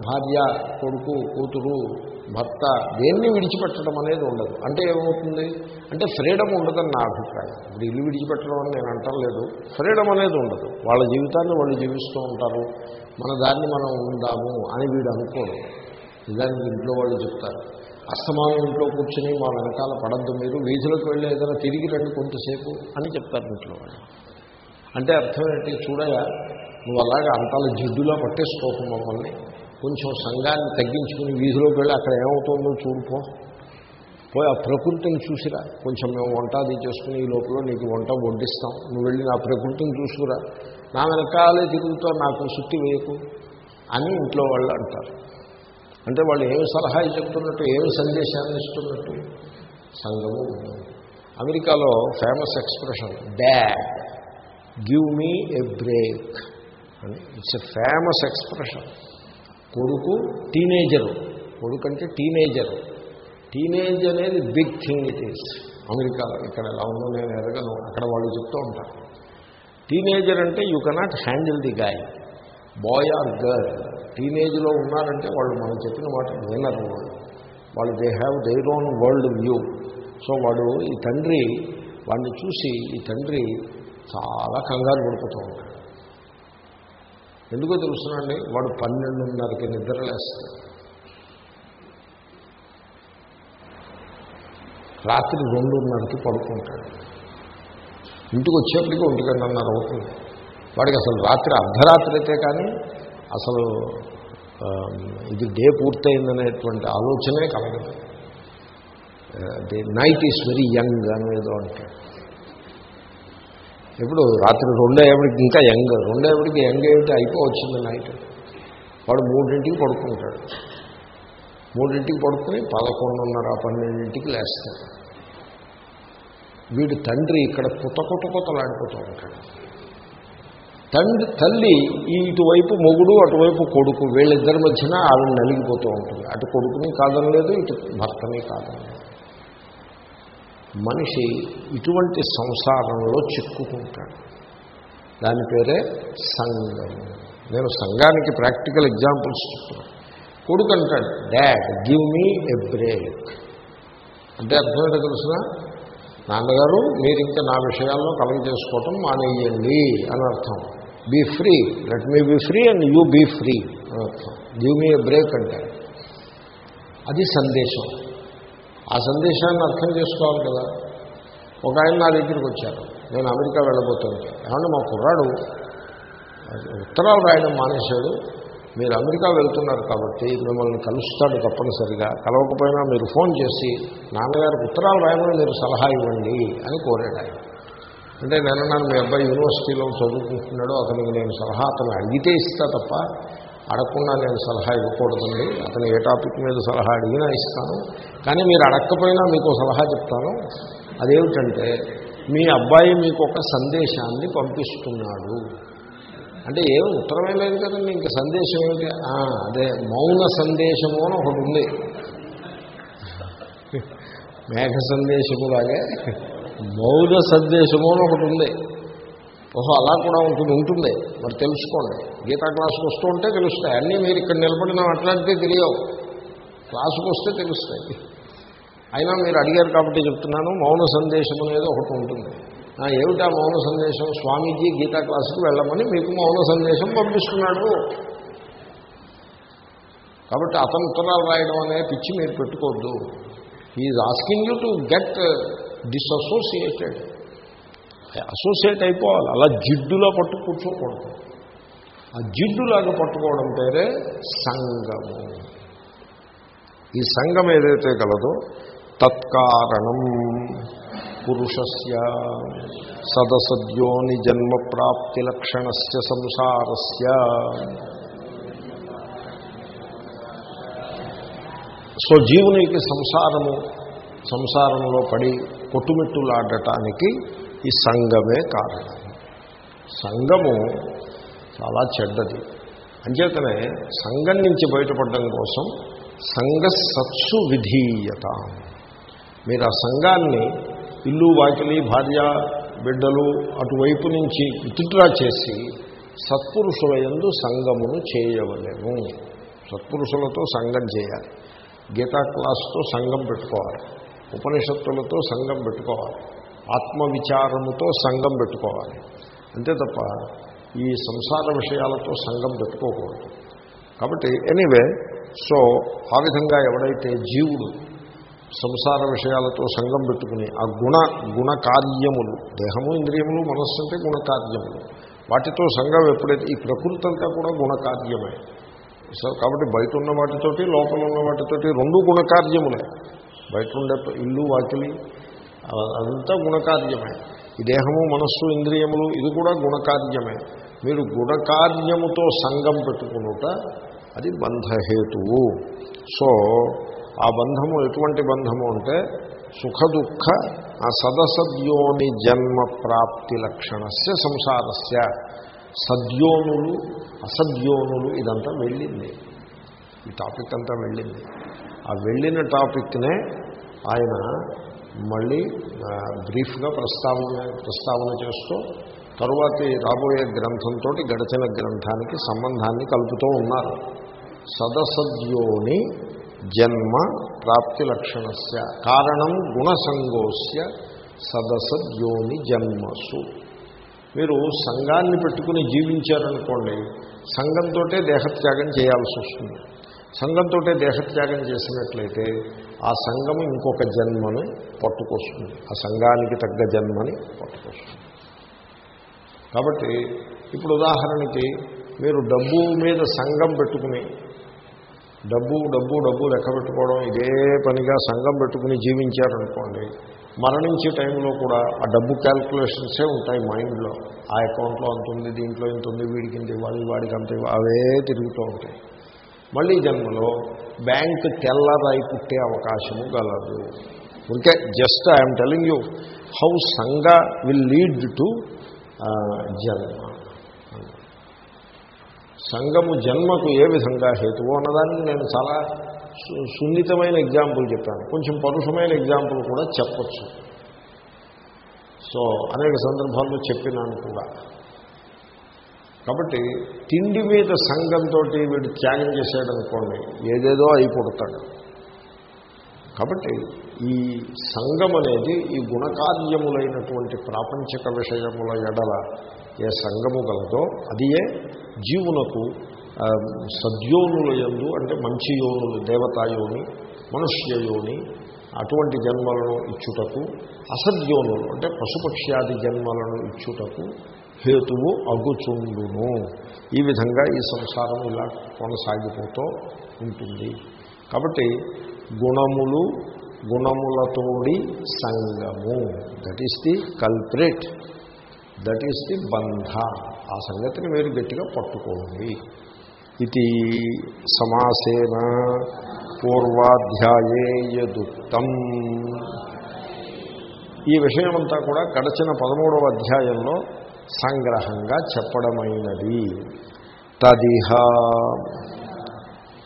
భార్య కొడుకు కూతురు భర్త దేన్ని విడిచిపెట్టడం అనేది ఉండదు. అంటే ఏమవుతుంది? అంటే ఫ్రీడమ్ ఉండదని నా అభిప్రాయం. ఇప్పుడు ఇల్లు విడిచిపెట్టడం అని నేను అంటలేదు ఫ్రీడమ్ అనేది ఉండదు. వాళ్ళ జీవితాన్ని వాళ్ళు జీవిస్తూ ఉంటారు. మన దాన్ని మనం ఉందాము అని వీడు అనుకోడు. నిజానికి ఇంట్లో వాళ్ళు చెప్తారు. అస్తమానం ఇంట్లో కూర్చుని మా వెనకాల పడద్దు మీరు. వీధిలోకి వెళ్ళి ఏదైనా తిరిగి రండి కొంతసేపు అని చెప్తారు ఇంట్లో వాళ్ళు. అంటే అర్థం ఏంటి? చూడగా నువ్వు అలాగే అంతాల జిడ్డులో పట్టేసుకోకు మమ్మల్ని. కొంచెం సంఘాన్ని తగ్గించుకుని వీధిలోకి వెళ్ళి అక్కడ ఏమవుతుందో చూడుకో పోయి ఆ ప్రకృతిని చూసిరా. కొంచెం మేము వంట అది చేసుకుని ఈ లోపల నీకు వంట వడ్డిస్తాం. నువ్వు వెళ్ళి నా ప్రకృతిని చూసుకురా. నా వెనకాలే తిరుగుతూ నాకు సుత్తి వేయకు అని ఇంట్లో వాళ్ళు అంటారు. అంటే వాళ్ళు ఏమి సలహా చెప్తున్నట్టు ఏమి సందేశాన్ని ఇస్తున్నట్టు? సంఘము అమెరికాలో famous expression dad. Give me a break అని. ఇట్స్ ఎ ఫేమస్ ఎక్స్ప్రెషన్ కొడుకు టీనేజరు కొడుకు అంటే టీనేజర్ టీనేజ్ అనేది బిగ్ థింగ్ ఇట్ ఈస్ అమెరికాలో ఇక్కడ ఎలా ఉందో నేను ఎరగను. అక్కడ వాళ్ళు చెప్తూ ఉంటారు. టీనేజర్ అంటే you cannot handle the guy boy or girl టీనేజ్లో ఉన్నారంటే వాళ్ళు మనం చెప్పిన మాట వినరు వాళ్ళు. వాళ్ళు they have their own world view so వాడు ఈ తండ్రి వాడిని చూసి ఈ తండ్రి చాలా కంగారు పడిపోతూ ఉంటాడు. ఎందుకో తెలుసునండి వాడు పన్నెండున్నరకి నిద్రలేస్తాడు రాత్రి రెండున్నరకి పడుకుంటాడు. ఇంటికి వచ్చేప్పటికీ ఒంటి గంటన్నర అవుతుంది. వాడికి అసలు రాత్రి అర్ధరాత్రి అయితే కానీ అసలు ఇది డే పూర్తయిందనేటువంటి ఆలోచనే కలగదు. The night is very young అనేదో అంటాడు. ఇప్పుడు రాత్రి రెండేపటికి ఇంకా యంగ్ రెండేపటికి యంగ్ ఏమిటి? అయిపోవచ్చింది నైట్. వాడు మూడింటికి పడుకుంటాడు. మూడింటికి పడుకుని పదకొండున్నర పన్నెండింటికి లేస్తాడు. వీడి తండ్రి ఇక్కడ కుత కుత కుతలాడిపోతూ ఉంటాడు. తండ్రి తల్లి ఇటువైపు మొగుడు అటువైపు కొడుకు వీళ్ళిద్దరి మధ్యన ఆవిడ నలిగిపోతూ ఉంటుంది. అటు కొడుకుని కాదనలేదు ఇటు భర్తని కాదనలేదు. మనిషి ఇటువంటి సంసారంలో చిక్కుకుంటాడు. దాని పేరే సంఘం. నేను సంఘానికి ప్రాక్టికల్ ఎగ్జాంపుల్స్ చెప్తున్నాను కొడుకు అంటాడు dad give me a break. అంటే అర్థమైతే తెలుసిన? నాన్నగారు మీరు ఇంకా నా విషయాల్లో కలగ చేసుకోవటం మానేయండి అని అర్థం. Be free let me be free and you be free అని అర్థం. గివ్ మీ ఎ బ్రేక్ అంటే అది సందేశం. ఆ సందేశాన్ని అర్థం చేసుకోవాలి కదా. ఒక ఆయన నా దగ్గరికి వచ్చారు. నేను అమెరికా వెళ్ళబోతుంటే ఏమన్నా మా కుర్రాడు ఉత్తరాలు రాయడం మానేశాడు. మీరు అమెరికా వెళ్తున్నారు కాబట్టి మిమ్మల్ని కలుస్తాడు తప్పనిసరిగా. కలవకపోయినా మీరు ఫోన్ చేసి నాన్నగారికి ఉత్తరాలు రాయమని మీరు సలహా ఇవ్వండి అని కోరాడు ఆయన. అంటే నేను నన్ను మీ అబ్బాయి యూనివర్సిటీలో చదువుకుంటున్నాడు. అతనికి నేను సలహా అతను అడిగితే ఇస్తా తప్ప అడగకుండా నేను సలహా ఇవ్వకూడదండి. అతను ఏ టాపిక్ మీద సలహా అడిగినా ఇస్తాను. కానీ మీరు అడగకపోయినా మీకు సలహా చెప్తాను. అదేమిటంటే మీ అబ్బాయి మీకు ఒక సందేశాన్ని పంపిస్తున్నాడు. అంటే ఏం ఉత్తరమే లేదు కదండి. ఇంక సందేశం ఏమిటి? అదే మౌన సందేశము అని ఒకటి ఉంది. మేఘ సందేశములాగే మౌన సందేశము అని ఒకటి ఉంది. ఓహో అలా కూడా ఉంటుంది ఉంటుంది. మరి తెలుసుకోండి. గీతా క్లాసుకు వస్తూ ఉంటే తెలుస్తాయి. అన్నీ మీరు ఇక్కడ నిలబడిన మాట్లాడితే తెలియవు. క్లాసుకు వస్తే తెలుస్తాయి. అయినా మీరు అడిగారు కాబట్టి చెప్తున్నాను మౌన సందేశం అనేది ఒకటి ఉంటుంది. ఏమిటా మౌన సందేశం? స్వామీజీ గీతా క్లాసుకు వెళ్ళమని మీకు మౌన సందేశం పంపిస్తున్నాడు. కాబట్టి అతను ఉత్తరాలు రాయడం అనే పిచ్చి మీరు పెట్టుకోవద్దు. Is asking you to get dissociated associate అయిపోవాలి. అలా జిడ్డులో పట్టు కూర్చోకూడదు. ఆ జిడ్డులాగా పట్టుకోవడం పేరే సంగము ఈ సంఘం ఏదైతే కలదో తత్కారణం పురుషస్య సదసద్యోని జన్మ ప్రాప్తి లక్షణస్య సంసారస్య. సో జీవునికి సంసారము సంసారంలో పడి కొట్టుమిట్టులాడటానికి ఈ సంఘమే కారణం. సంఘము చాలా చెడ్డది. అంచేతనే సంఘం నుంచి బయటపడడం కోసం సంఘ సత్సు విధీయత. మీరు ఆ సంఘాన్ని ఇల్లు వాకిలి భార్య బిడ్డలు అటువైపు నుంచి విత్డ్రా చేసి సత్పురుషుల యందు సంఘమును చేయవలేము సత్పురుషులతో సంఘం చేయాలి. గీతా క్లాస్తో సంఘం పెట్టుకోవాలి. ఉపనిషత్తులతో సంఘం పెట్టుకోవాలి. ఆత్మవిచారముతో సంఘం పెట్టుకోవాలి. అంతే తప్ప ఈ సంసార విషయాలతో సంఘం పెట్టుకోకూడదు. కాబట్టి ఎనీవే సో ఆ విధంగా ఎవడైతే జీవుడు సంసార విషయాలతో సంఘం పెట్టుకుని ఆ గుణ గుణకార్యములు దేహము ఇంద్రియములు మనస్సు అంటే గుణకార్యములు వాటితో సంఘం ఎప్పుడైతే ఈ ప్రకృతి అంతా కూడా గుణకార్యమే. సో కాబట్టి బయట ఉన్న వాటితోటి లోపల ఉన్న వాటితోటి రెండు గుణకార్యములే. బయట ఉండే ఇల్లు వాకిలి అదంతా గుణకార్యమే. ఈ దేహము మనస్సు ఇంద్రియములు ఇది కూడా గుణకార్యమే. మీరు గుణకార్యముతో సంగం పెట్టుకునుట అది బంధహేతువు. సో ఆ బంధము ఎటువంటి బంధము అంటే సుఖ దుఃఖ ఆ సదసద్యోని జన్మ ప్రాప్తి లక్షణస్య సంసారస్య. సద్యోనులు అసద్యోనులు ఇదంతా వెళ్ళింది. ఈ టాపిక్ అంతా వెళ్ళింది. ఆ వెళ్ళిన టాపిక్నే ఆయన మళ్ళీ బ్రీఫ్గా ప్రస్తావన ప్రస్తావన చేస్తూ తరువాతి రాబోయే గ్రంథంతో గడిచిన గ్రంథానికి సంబంధాన్ని కలుపుతూ ఉన్నారు. సదసద్యోని జన్మ ప్రాప్తి లక్షణస్య. కారణం గుణసంగోస్య సదసద్యోని జన్మసు. మీరు సంఘాన్ని పెట్టుకుని జీవించారనుకోండి సంఘంతో దేహత్యాగం చేయాల్సి వస్తుంది సంఘంతో దేహత్యాగం చేసినట్లయితే ఆ సంఘం ఇంకొక జన్మని పట్టుకొస్తుంది. ఆ సంఘానికి తగ్గ జన్మని పట్టుకొస్తుంది. కాబట్టి ఇప్పుడు ఉదాహరణకి మీరు డబ్బు మీద సంఘం పెట్టుకుని డబ్బు డబ్బు డబ్బు లెక్క పెట్టుకోవడం ఇదే పనిగా సంఘం పెట్టుకుని జీవించారనుకోండి మరణించే టైంలో కూడా ఆ డబ్బు క్యాల్కులేషన్సే ఉంటాయి మైండ్లో. ఆ అకౌంట్లో అంత ఉంది దీంట్లో ఇంత ఉంది వీడికి ఇంత ఇవ్వాలి వాడికి అంత అవే తిరుగుతూ ఉంటాయి. మళ్ళీ జన్మలో బ్యాంక్ తెల్లరాయి పుట్టే అవకాశము గలదు. ఇంకే just I'm telling you how సంఘ విల్ లీడ్ టు జన్మ. సంఘము జన్మకు ఏ విధంగా హేతువు అన్నదాన్ని నేను చాలా సున్నితమైన ఎగ్జాంపుల్ చెప్పాను. కొంచెం పరుషమైన ఎగ్జాంపుల్ కూడా చెప్పచ్చు. సో అనేక సందర్భాల్లో చెప్పినాను కూడా. కాబట్టి తిండి మీద సంఘంతో వీడు త్యాగం చేశాడనుకోండి ఏదేదో అయిపోతాడు కాబట్టి ఈ సంఘం అనేది ఈ గుణకార్యములైనటువంటి ప్రాపంచిక విషయముల ఎడల ఏ సంఘము గలదో అది ఏ జీవునకు సద్యోనుల యందు అంటే మంచి యోనులు దేవతాయోని మనుష్య యోని అటువంటి జన్మలను ఇచ్చుటకు అసద్యోనులు అంటే పశుపక్ష్యాది జన్మలను ఇచ్చుటకు హేతువు అగుచుండును. ఈ విధంగా ఈ సంసారం ఇలా కొనసాగిపోతూ ఉంటుంది. కాబట్టి గుణములు గుణములతోడి సంగము. That is the culprit that is the బంధ. ఆ సంగతిని మీరు గట్టిగా పట్టుకోండి. ఇది సమాసేన పూర్వాధ్యాయే యదుక్తం ఈ విషయమంతా కూడా గడచిన పదమూడవ అధ్యాయంలో సంగ్రహంగా చెప్పడమైనది. తదిహ.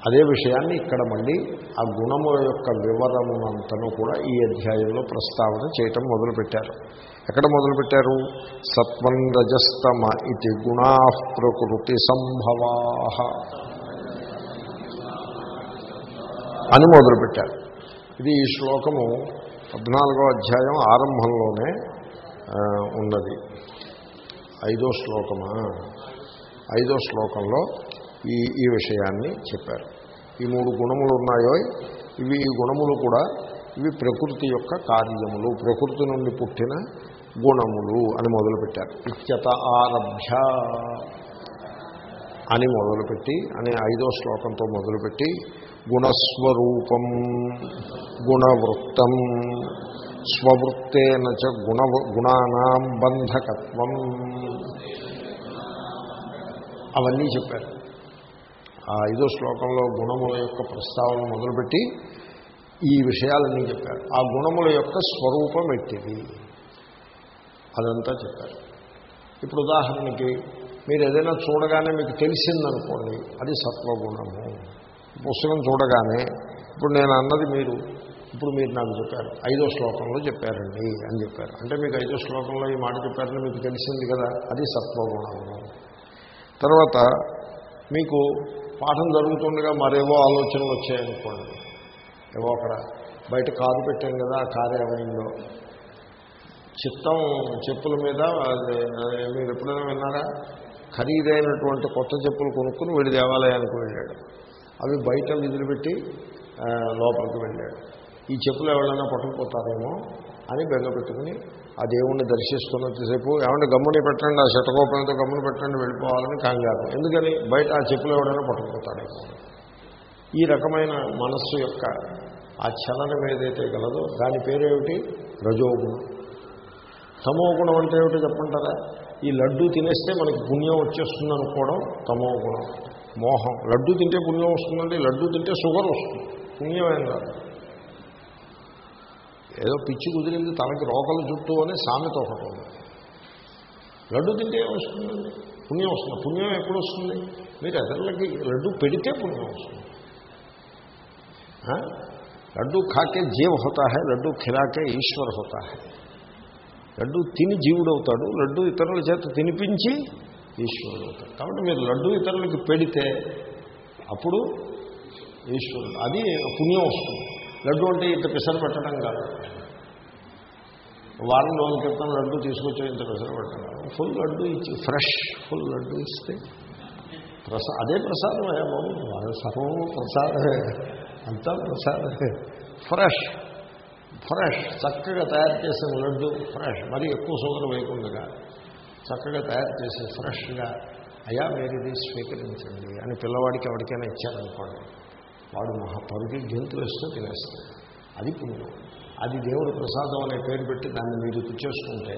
అదే విషయాన్ని ఇక్కడ మళ్ళీ ఆ గుణముల యొక్క వివరమునంతను కూడా ఈ అధ్యాయంలో ప్రస్తావన చేయటం మొదలుపెట్టారు. ఎక్కడ మొదలుపెట్టారు? సత్వం రజస్తమ ఇది గుణా ప్రకృతి సంభవా. అని మొదలుపెట్టారు. ఇది ఈ శ్లోకము పద్నాలుగో అధ్యాయం ఆరంభంలోనే ఉన్నది. ఐదో శ్లోకమా? ఐదో శ్లోకంలో ఈ ఈ విషయాన్ని చెప్పారు. ఈ మూడు గుణములు ఉన్నాయో? ఇవి ఈ గుణములు కూడా ఇవి ప్రకృతి యొక్క కార్యములు. ప్రకృతి నుండి పుట్టిన గుణములు అని మొదలుపెట్టారు. ఇత్యత ఆరభ్య అని మొదలుపెట్టి అనే ఐదో శ్లోకంతో మొదలుపెట్టి గుణస్వరూపం గుణవృత్తం స్వవృత్తేన చ గుణ గుణానాం బంధకత్వం. అవన్నీ చెప్పారు. ఆ ఐదో శ్లోకంలో గుణముల యొక్క ప్రస్తావన మొదలుపెట్టి ఈ విషయాలన్నీ చెప్పారు. ఆ గుణముల యొక్క స్వరూపం ఎట్టిది? అదంతా చెప్పారు. ఇప్పుడు ఉదాహరణకి మీరు ఏదైనా చూడగానే మీకు తెలిసిందనుకోండి అది సత్వగుణము. పుస్తకం చూడగానే ఇప్పుడు నేను అన్నది మీరు ఇప్పుడు మీరు నాకు చెప్పారు ఐదో శ్లోకంలో చెప్పారండి అని చెప్పారు. అంటే మీకు ఐదో శ్లోకంలో ఈ మాట చెప్పారని మీకు తెలిసింది కదా అది సత్వగుణము తర్వాత మీకు పాఠం జరుగుతుండగా మరేవో ఆలోచనలు వచ్చాయనుకోండి. ఏవో అక్కడ బయట కారు పెట్టాం కదా ఆ కారు ఏమైందో. చిత్తం చెప్పుల మీద అది మీరు ఎప్పుడైనా విన్నారా? ఖరీదైనటువంటి కొత్త చెప్పులు కొనుక్కుని వీడి దేవాలయానికి వెళ్ళాడు. అవి బయట విధులుపెట్టి లోపలికి వెళ్ళాడు. ఈ చెప్పులు ఎవరైనా పట్టుకుపోతారేమో అని బెంగ పెట్టుకుని ఆ దేవుణ్ణి దర్శిస్తున్నంతసేపు ఏమంటే గమ్ముని పెట్టండి ఆ శతకోపంతో గమ్ముని పెట్టండి వెళ్ళిపోవాలని కంగారు. ఎందుకని? బయట ఆ చెప్పులు ఎవడైనా పట్టుకుపోతాడేమో ఈ రకమైన మనస్సు యొక్క ఆ చలనం ఏదైతే గలదో దాని పేరేమిటి? రజోగుణం. తమోగుణం అంటే ఏమిటో చెప్పంటారా ఈ లడ్డు తినేస్తే మనకి పుణ్యం వచ్చేస్తుంది అనుకోవడం తమోగుణం. మోహం. లడ్డు తింటే పుణ్యం వస్తుందండి లడ్డు తింటే షుగర్ వస్తుంది. పుణ్యం కాదు. ఏదో పిచ్చి కుదిరింది తనకి రోకలు చుట్టూ అని సామెత ఒకటి ఉంది. లడ్డు తింటే ఏమొస్తుందండి పుణ్యం వస్తుంది. పుణ్యం ఎప్పుడు వస్తుంది? మీరు ఇతరులకి లడ్డు పెడితే పుణ్యం వస్తుంది. లడ్డు ఖాకే జీవ హోతా హై లడ్డు ఖిలాకే ఈశ్వర్ హోతా హై లడ్డు తిని జీవుడవుతాడు లడ్డు ఇతరుల చేత తినిపించి ఈశ్వరుడు అవుతాడు కాబట్టి మీరు లడ్డు ఇతరులకి పెడితే అప్పుడు ఈశ్వరుడు అది పుణ్యం వస్తుంది. లడ్డు అంటే ఇంత పిసర పెట్టడం కాదు. వారం రోజుల క్రితం లడ్డు తీసుకొచ్చి ఇంత పిసర పెట్టడం ఫుల్ లడ్డు ఇచ్చి ఫ్రెష్ ఫుల్ లడ్డు ఇస్తే ప్రసా అదే ప్రసాదమే బాబు. సర్వం సర్వము ప్రసాదమే. అంతా ప్రసాదమే. ఫ్రెష్ ఫ్రెష్ చక్కగా తయారు చేసిన లడ్డు ఫ్రెష్. మరి ఎక్కువ సోదరు వేయకుండా చక్కగా తయారు చేసి ఫ్రెష్గా అయ్యా మీరు ఇది స్వీకరించండి అని పిల్లవాడికి ఎవరికైనా ఇచ్చారనుకోండి వాడు మహా పరుగు గెంతులు వేస్తూ తినేస్తాడు. అది పుణ్యం. అది దేవుడు ప్రసాదం అనే పేరు పెట్టి దాన్ని మీరు చేసుకుంటే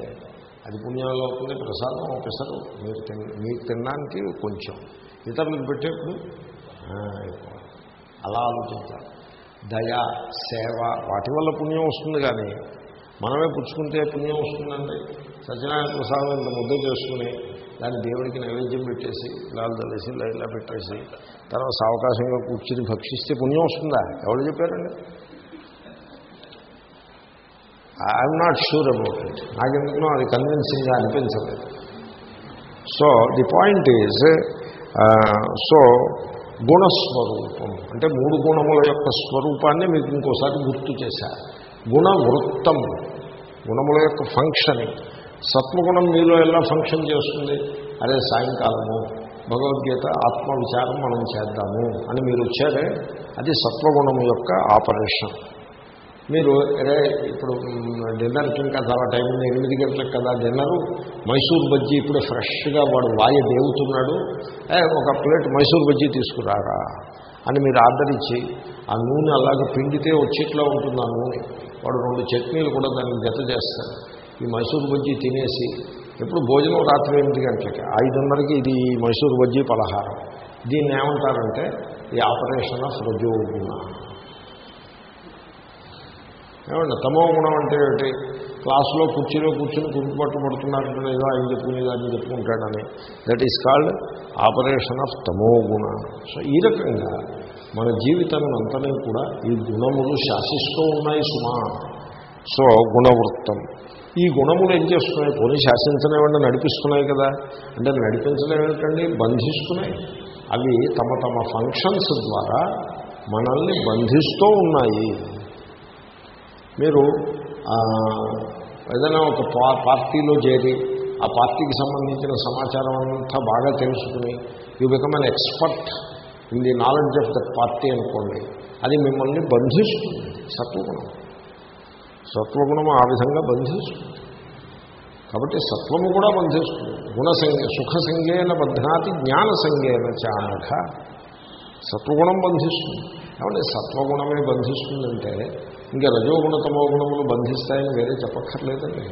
అది పుణ్యంలో అవుతుంది ప్రసాదం ఒకసారి మీరు తిన మీకు తినడానికి కొంచెం. ఇతరులకు పెట్టేప్పుడు అలా ఆలోచించాలి. దయ సేవ వాటి వల్ల పుణ్యం వస్తుంది కానీ మనమే పుచ్చుకుంటే పుణ్యం వస్తుందండి. సత్యనారాయణ ప్రసాదం ఇంత ముద్ద చేసుకుని దాన్ని దేవుడికి నైవేద్యం పెట్టేసి ఇలా తెలిసి ఇలా పెట్టేసి తర్వాత సావకాశంగా కూర్చుని భక్షిస్తే పుణ్యం వస్తుందా? ఎవరు చెప్పారండి? I'm not sure about it నాకెందుకునో అది కన్విన్సింగ్గా అనిపించలేదు. So the point is so గుణస్వరూపం. అంటే మూడు గుణముల యొక్క స్వరూపాన్ని మీకు ఇంకోసారి గుర్తు చేశారు గుణవృత్తం. గుణముల యొక్క ఫంక్షనింగ్ సత్వగుణం మీలో ఎలా ఫంక్షన్ చేస్తుంది? అదే సాయంకాలము. భగవద్గీత ఆత్మవిచారం మనం చేద్దాము అని మీరు వచ్చారే అది సత్వగుణం యొక్క ఆపరేషన్ మీరు అరే ఇప్పుడు డిన్నర్కి ఇంకా చాలా టైం ఉంది ఎనిమిది గంటలకు కదా డిన్నరు మైసూర్ బజ్జీ ఇప్పుడు ఫ్రెష్గా వాడు వాయ దేవుతున్నాడు. ఒక ప్లేట్ మైసూర్ బజ్జీ తీసుకురారా అని మీరు ఆర్డర్ ఇచ్చి ఆ నూనె అలాగే పిండితే వచ్చేట్లా ఉంటుంది ఆ నూనె? వాడు రెండు చట్నీలు కూడా దానికి జత చేస్తాడు. ఈ మైసూర్ బజ్జీ తినేసి ఎప్పుడు భోజనం రాత్రి ఎనిమిది గంటలకి. ఐదున్నరకి ఇది మైసూర్ బజ్జీ పలహారం. దీన్ని ఏమంటారంటే ఈ ఆపరేషన్ ఆఫ్ రజోగుణ. ఏమండి తమో గుణం అంటే ఏమిటి? క్లాసులో కుర్చీలో కూర్చుని కుంటుపట్టు పడుతున్నారంటే ఏదో ఆయన చెప్పుకునేదాన్ని చెప్పుకుంటాడని. That is called operation of తమో గుణ. సో ఈ రకంగా మన జీవితం అంతనే కూడా ఈ గుణములు శాసిస్తూ ఉన్నాయి సుమా. సో గుణవృత్తం. ఈ గుణములు ఏం చేస్తున్నాయి? పోనీ శాసించలేవండి నడిపిస్తున్నాయి కదా. అంటే నడిపించడం ఏమిటండి? బంధిస్తున్నాయి. అవి తమ తమ ఫంక్షన్స్ ద్వారా మనల్ని బంధిస్తూ ఉన్నాయి. మీరు ఏదైనా ఒక పార్టీలో చేరి ఆ పార్టీకి సంబంధించిన సమాచారం అంతా బాగా తెలుసుకుని you become an expert in the knowledge of that party అనుకోండి అది మిమ్మల్ని బంధిస్తుంది సత్వగుణం. సత్వగుణం ఆ విధంగా బంధిస్తుంది. కాబట్టి సత్వము కూడా బంధిస్తుంది. గుణసంగ సుఖ సంగేన బధ్నాతి జ్ఞాన సంగేన చానఘ సత్వగుణం బంధిస్తుంది. కాబట్టి సత్వగుణమే బంధిస్తుందంటే ఇంకా రజోగుణ తమో గుణములు బంధిస్తాయని వేరే చెప్పక్కర్లేదండి.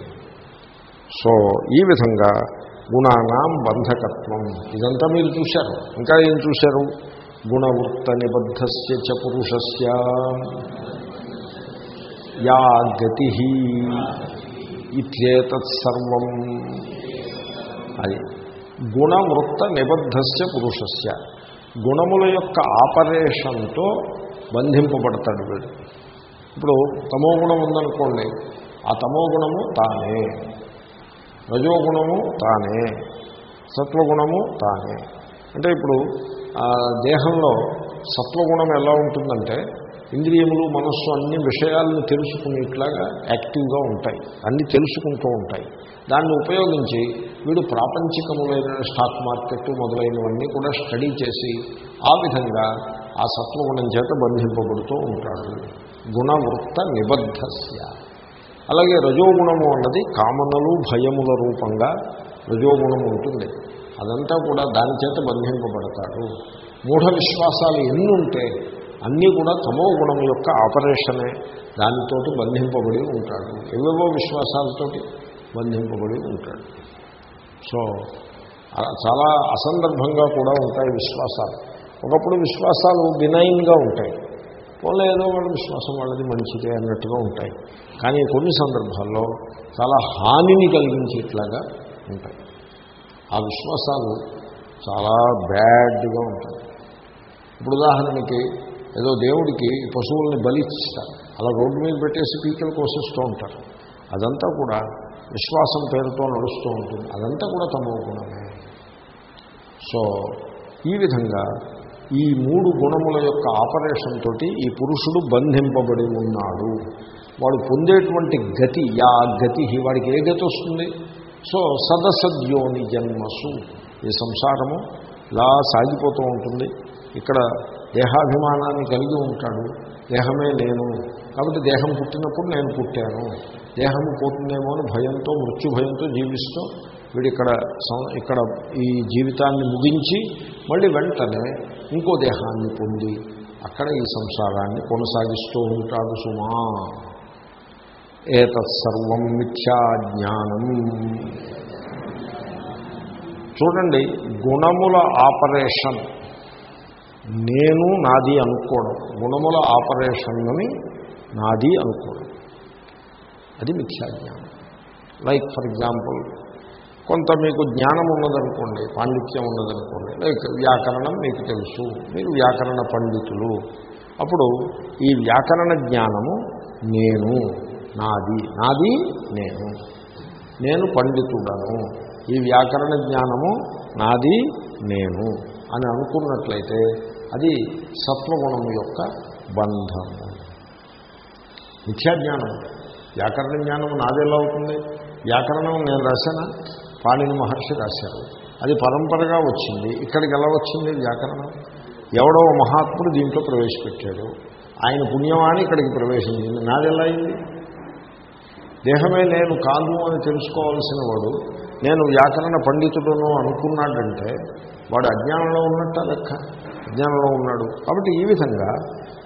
సో ఈ విధంగా గుణానాం బంధకత్వం. ఇదంతా మీరు చూశారు. ఇంకా ఏం చూశారు? గుణవృత్త నిబద్ధస్య చ పురుషస్య యా గతి ఇత్యేతత్సర్వం అది గుణవృత్త నిబద్ధస్య పురుషస్య గుణముల యొక్క ఆపరేషన్తో బంధింపబడతాడు వీడు। ఇప్పుడు తమో గుణం ఉందనుకోండి ఆ తమో గుణము తానే రజోగుణము తానే సత్వగుణము తానే అంటే ఇప్పుడు దేహంలో సత్వగుణం ఎలా ఉంటుందంటే ఇంద్రియములు మనస్సు అన్ని విషయాలను తెలుసుకునేట్లాగా యాక్టివ్గా ఉంటాయి. అన్నీ తెలుసుకుంటూ ఉంటాయి. దాన్ని ఉపయోగించి వీడు ప్రాపంచికములైన స్టాక్ మార్కెట్ మొదలైనవన్నీ కూడా స్టడీ చేసి ఆ విధంగా ఆ సత్వగుణం చేత బంధింపబడుతూ ఉంటాడు. గుణవృత్త నిబద్ధస్య. అలాగే రజోగుణము అన్నది కామనలు భయముల రూపంగా రజోగుణం ఉంటుంది. అదంతా కూడా దాని చేత బంధింపబడతాడు మూఢ విశ్వాసాలు ఎన్ని ఉంటే అన్నీ కూడా తమో గుణం యొక్క ఆపరేషనే దానితోటి బంధింపబడి ఉంటాడు. ఏవేవో విశ్వాసాలతోటి బంధింపబడి ఉంటాడు. సో చాలా అసందర్భంగా కూడా ఉంటాయి విశ్వాసాలు. ఒకప్పుడు విశ్వాసాలు బినైన్గా ఉంటాయి. పోలే ఏదో వాళ్ళ విశ్వాసం వాళ్ళది మంచిదే అన్నట్టుగా ఉంటాయి. కానీ కొన్ని సందర్భాల్లో చాలా హానిని కలిగించేట్లాగా ఉంటాయి. ఆ విశ్వాసాలు చాలా బ్యాడ్గా ఉంటాయి. ఇప్పుడు ఉదాహరణకి ఏదో దేవుడికి పశువుల్ని బలిస్తారు. అలా రోడ్డు మీద పెట్టేసి పీకలు కోసిస్తూ ఉంటారు. అదంతా కూడా విశ్వాసం పేరుతో నడుస్తూ ఉంటుంది. అదంతా కూడా తమో గుణమే. సో ఈ విధంగా ఈ మూడు గుణముల యొక్క ఆపరేషన్ తోటి ఈ పురుషుడు బంధింపబడి ఉన్నాడు. వాడు పొందేటువంటి గతి యా గతి వాడికి ఏ గతి వస్తుంది? సో సదసద్యోని జన్మసు. ఈ సంసారము ఇలా సాగిపోతూ ఉంటుంది. ఇక్కడ దేహాభిమానాన్ని కలిగి ఉంటాడు. దేహమే నేను. కాబట్టి దేహం పుట్టినప్పుడు నేను పుట్టాను. దేహం పోతుందేమో అని భయంతో మృత్యు భయంతో జీవిస్తూ వీడు ఇక్కడ ఇక్కడ ఈ జీవితాన్ని ముగించి మళ్ళీ వెంటనే ఇంకో దేహాన్ని పొంది అక్కడ ఈ సంసారాన్ని కొనసాగిస్తూ ఉంటాడు సుమా. ఏతత్సర్వం మిథ్యా జ్ఞానం. చూడండి గుణముల ఆపరేషన్ నేను నాది అనుకోవడం గుణముల ఆపరేషన్ని నాది అనుకోవడం అది మిథ్యా జ్ఞానం. లైక్ ఫర్ ఎగ్జాంపుల్ కొంత మీకు జ్ఞానం ఉన్నదనుకోండి పాండిత్యం ఉన్నదనుకోండి లైక్ వ్యాకరణం మీకు తెలుసు మీరు వ్యాకరణ పండితులు. అప్పుడు ఈ వ్యాకరణ జ్ఞానము నేను. నాది నాది నేను. నేను పండితుడను. ఈ వ్యాకరణ జ్ఞానము నాది నేను అని అనుకున్నట్లయితే అది సత్వగుణం యొక్క బంధము. మిథ్యాజ్ఞానం వ్యాకరణ జ్ఞానం నాదెలా అవుతుంది? వ్యాకరణం నేను రాశానా? పాణిని మహర్షి రాశారు. అది పరంపరగా వచ్చింది. ఇక్కడికి ఎలా వచ్చింది వ్యాకరణం? ఎవడో మహాత్ముడు దీంట్లో ప్రవేశపెట్టాడు. ఆయన పుణ్యమాని ఇక్కడికి ప్రవేశించింది. నాదెలా అయింది? దేహమే నేను కాదు అని తెలుసుకోవాల్సిన వాడు నేను వ్యాకరణ పండితుడును అనుకున్నాడంటే వాడు అజ్ఞానంలో ఉన్నట్ట లెక్క. అజ్ఞానంలో ఉన్నాడు. కాబట్టి ఈ విధంగా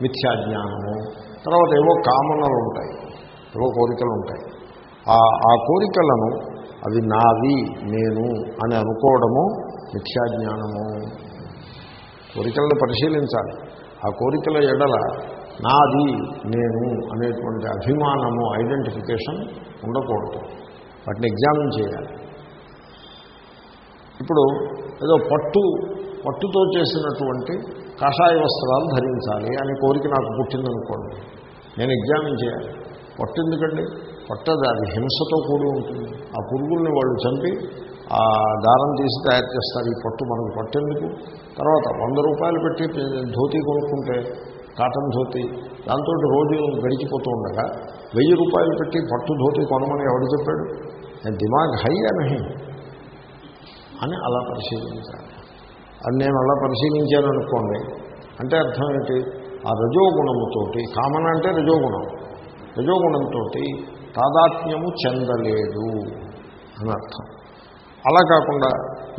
మిథ్యాజ్ఞానము తర్వాత ఏవో కామనలు ఉంటాయి ఏవో కోరికలు ఉంటాయి. ఆ ఆ కోరికలను అవి నావి నేను అని అనుకోవడము మిథ్యాజ్ఞానము. కోరికలను పరిశీలించాలి. ఆ కోరికల ఎడల నాది నేను అనేటువంటి అభిమానము ఐడెంటిఫికేషన్ ఉండకూడదు. వాటిని ఎగ్జామిన్ చేయాలి. ఇప్పుడు ఏదో పట్టు పట్టుతో చేసినటువంటి కషాయ వస్త్రాలు ధరించాలి అని కోరిక నాకు పుట్టిందనుకోండి. నేను ఎగ్జామిన్ చేయాలి. పట్టు ఎందుకండి? పట్టదు అది హింసతో కూడి ఉంటుంది. ఆ పురుగుల్ని వాళ్ళు చంపి ఆ దారం తీసి తయారు చేస్తారు. ఈ పట్టు మనకు పట్టేందుకు. తర్వాత వంద రూపాయలు పెట్టి ధోతి కొనుక్కుంటే కాటన్ ధోతి. దాంతో రోజు గడిచిపోతూ ఉండగా వెయ్యి రూపాయలు పెట్టి పట్టు ధోతి కొనమని ఎవడు చెప్పాడు? దిమాగ్ హై అని అని అలా పరిశీలించాలి అది నేను అలా పరిశీలించాను అనుకోండి అంటే అర్థం ఏంటి? ఆ రజోగుణముతోటి కామన అంటే రజోగుణం. రజోగుణంతో తాదాత్మ్యము చెందలేదు అని అర్థం. అలా కాకుండా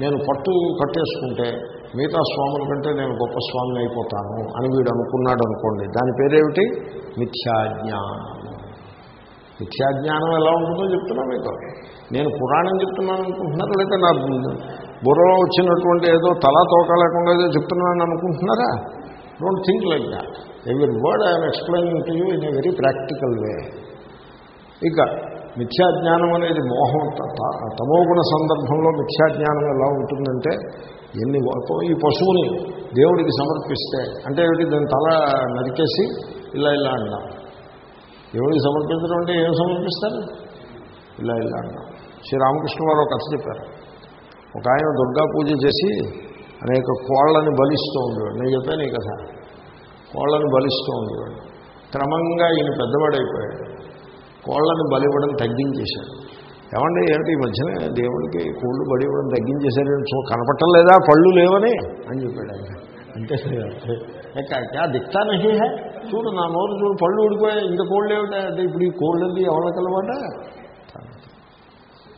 నేను పట్టు కట్టేసుకుంటే మిగతా స్వాముల కంటే నేను గొప్ప స్వామిని అయిపోతాను అని వీడు అనుకున్నాడు అనుకోండి. దాని పేరేమిటి? మిథ్యాజ్ఞానం. మిథ్యాజ్ఞానం ఎలా ఉంటుందో చెప్తున్నా మీకు నేను పురాణం చెప్తున్నాను అనుకుంటున్నారా లేదా నా బుర్రలో వచ్చినటువంటి ఏదో తలా తోక లేకుండా ఏదో చెప్తున్నాను అనుకుంటున్నారా? Don't think like that every word I'm explaining to you in a very practical way ఇక మిథ్యాజ్ఞానం అనేది మోహం. త- త- తమోగుణ సందర్భంలో మిథ్యాజ్ఞానం ఎలా ఉంటుందంటే ఎన్ని ఈ పశువుని దేవుడికి సమర్పిస్తే అంటే ఏమిటి? దాని తల నరికేసి ఇలా ఇలా అన్నాం. దేవుడికి సమర్పించడం అంటే ఏం సమర్పిస్తారు? ఇలా ఇలా అన్నాం. శ్రీరామకృష్ణ వారు ఒక కథ చెప్పారు. ఒక ఆయన దుర్గా పూజ చేసి అనేక కోళ్ళని బలిస్తూ ఉండేవాడు. నేను చెప్పాను ఈ కథ. కోళ్ళని బలిస్తూ ఉండేవాడు. క్రమంగా ఈయన పెద్దవాడైపోయాడు. కోళ్ళని బలివ్వడం తగ్గించేశాడు. ఏమండి ఏమిటి ఈ మధ్యన దేవుడికి కోళ్ళు పడి ఇవ్వడం తగ్గించేశారు? చూ కనపట్టం లేదా? పళ్ళు లేవని? అని చెప్పాడు ఆయన. అంటే క్యా దిక్తా నహి హే? చూడు నా నోరు చూడు పళ్ళు ఊడిపోయాయి ఇంకా కోళ్ళు ఏమిటా? అంటే ఇప్పుడు ఈ కోళ్ళది ఎవరికి అలవాట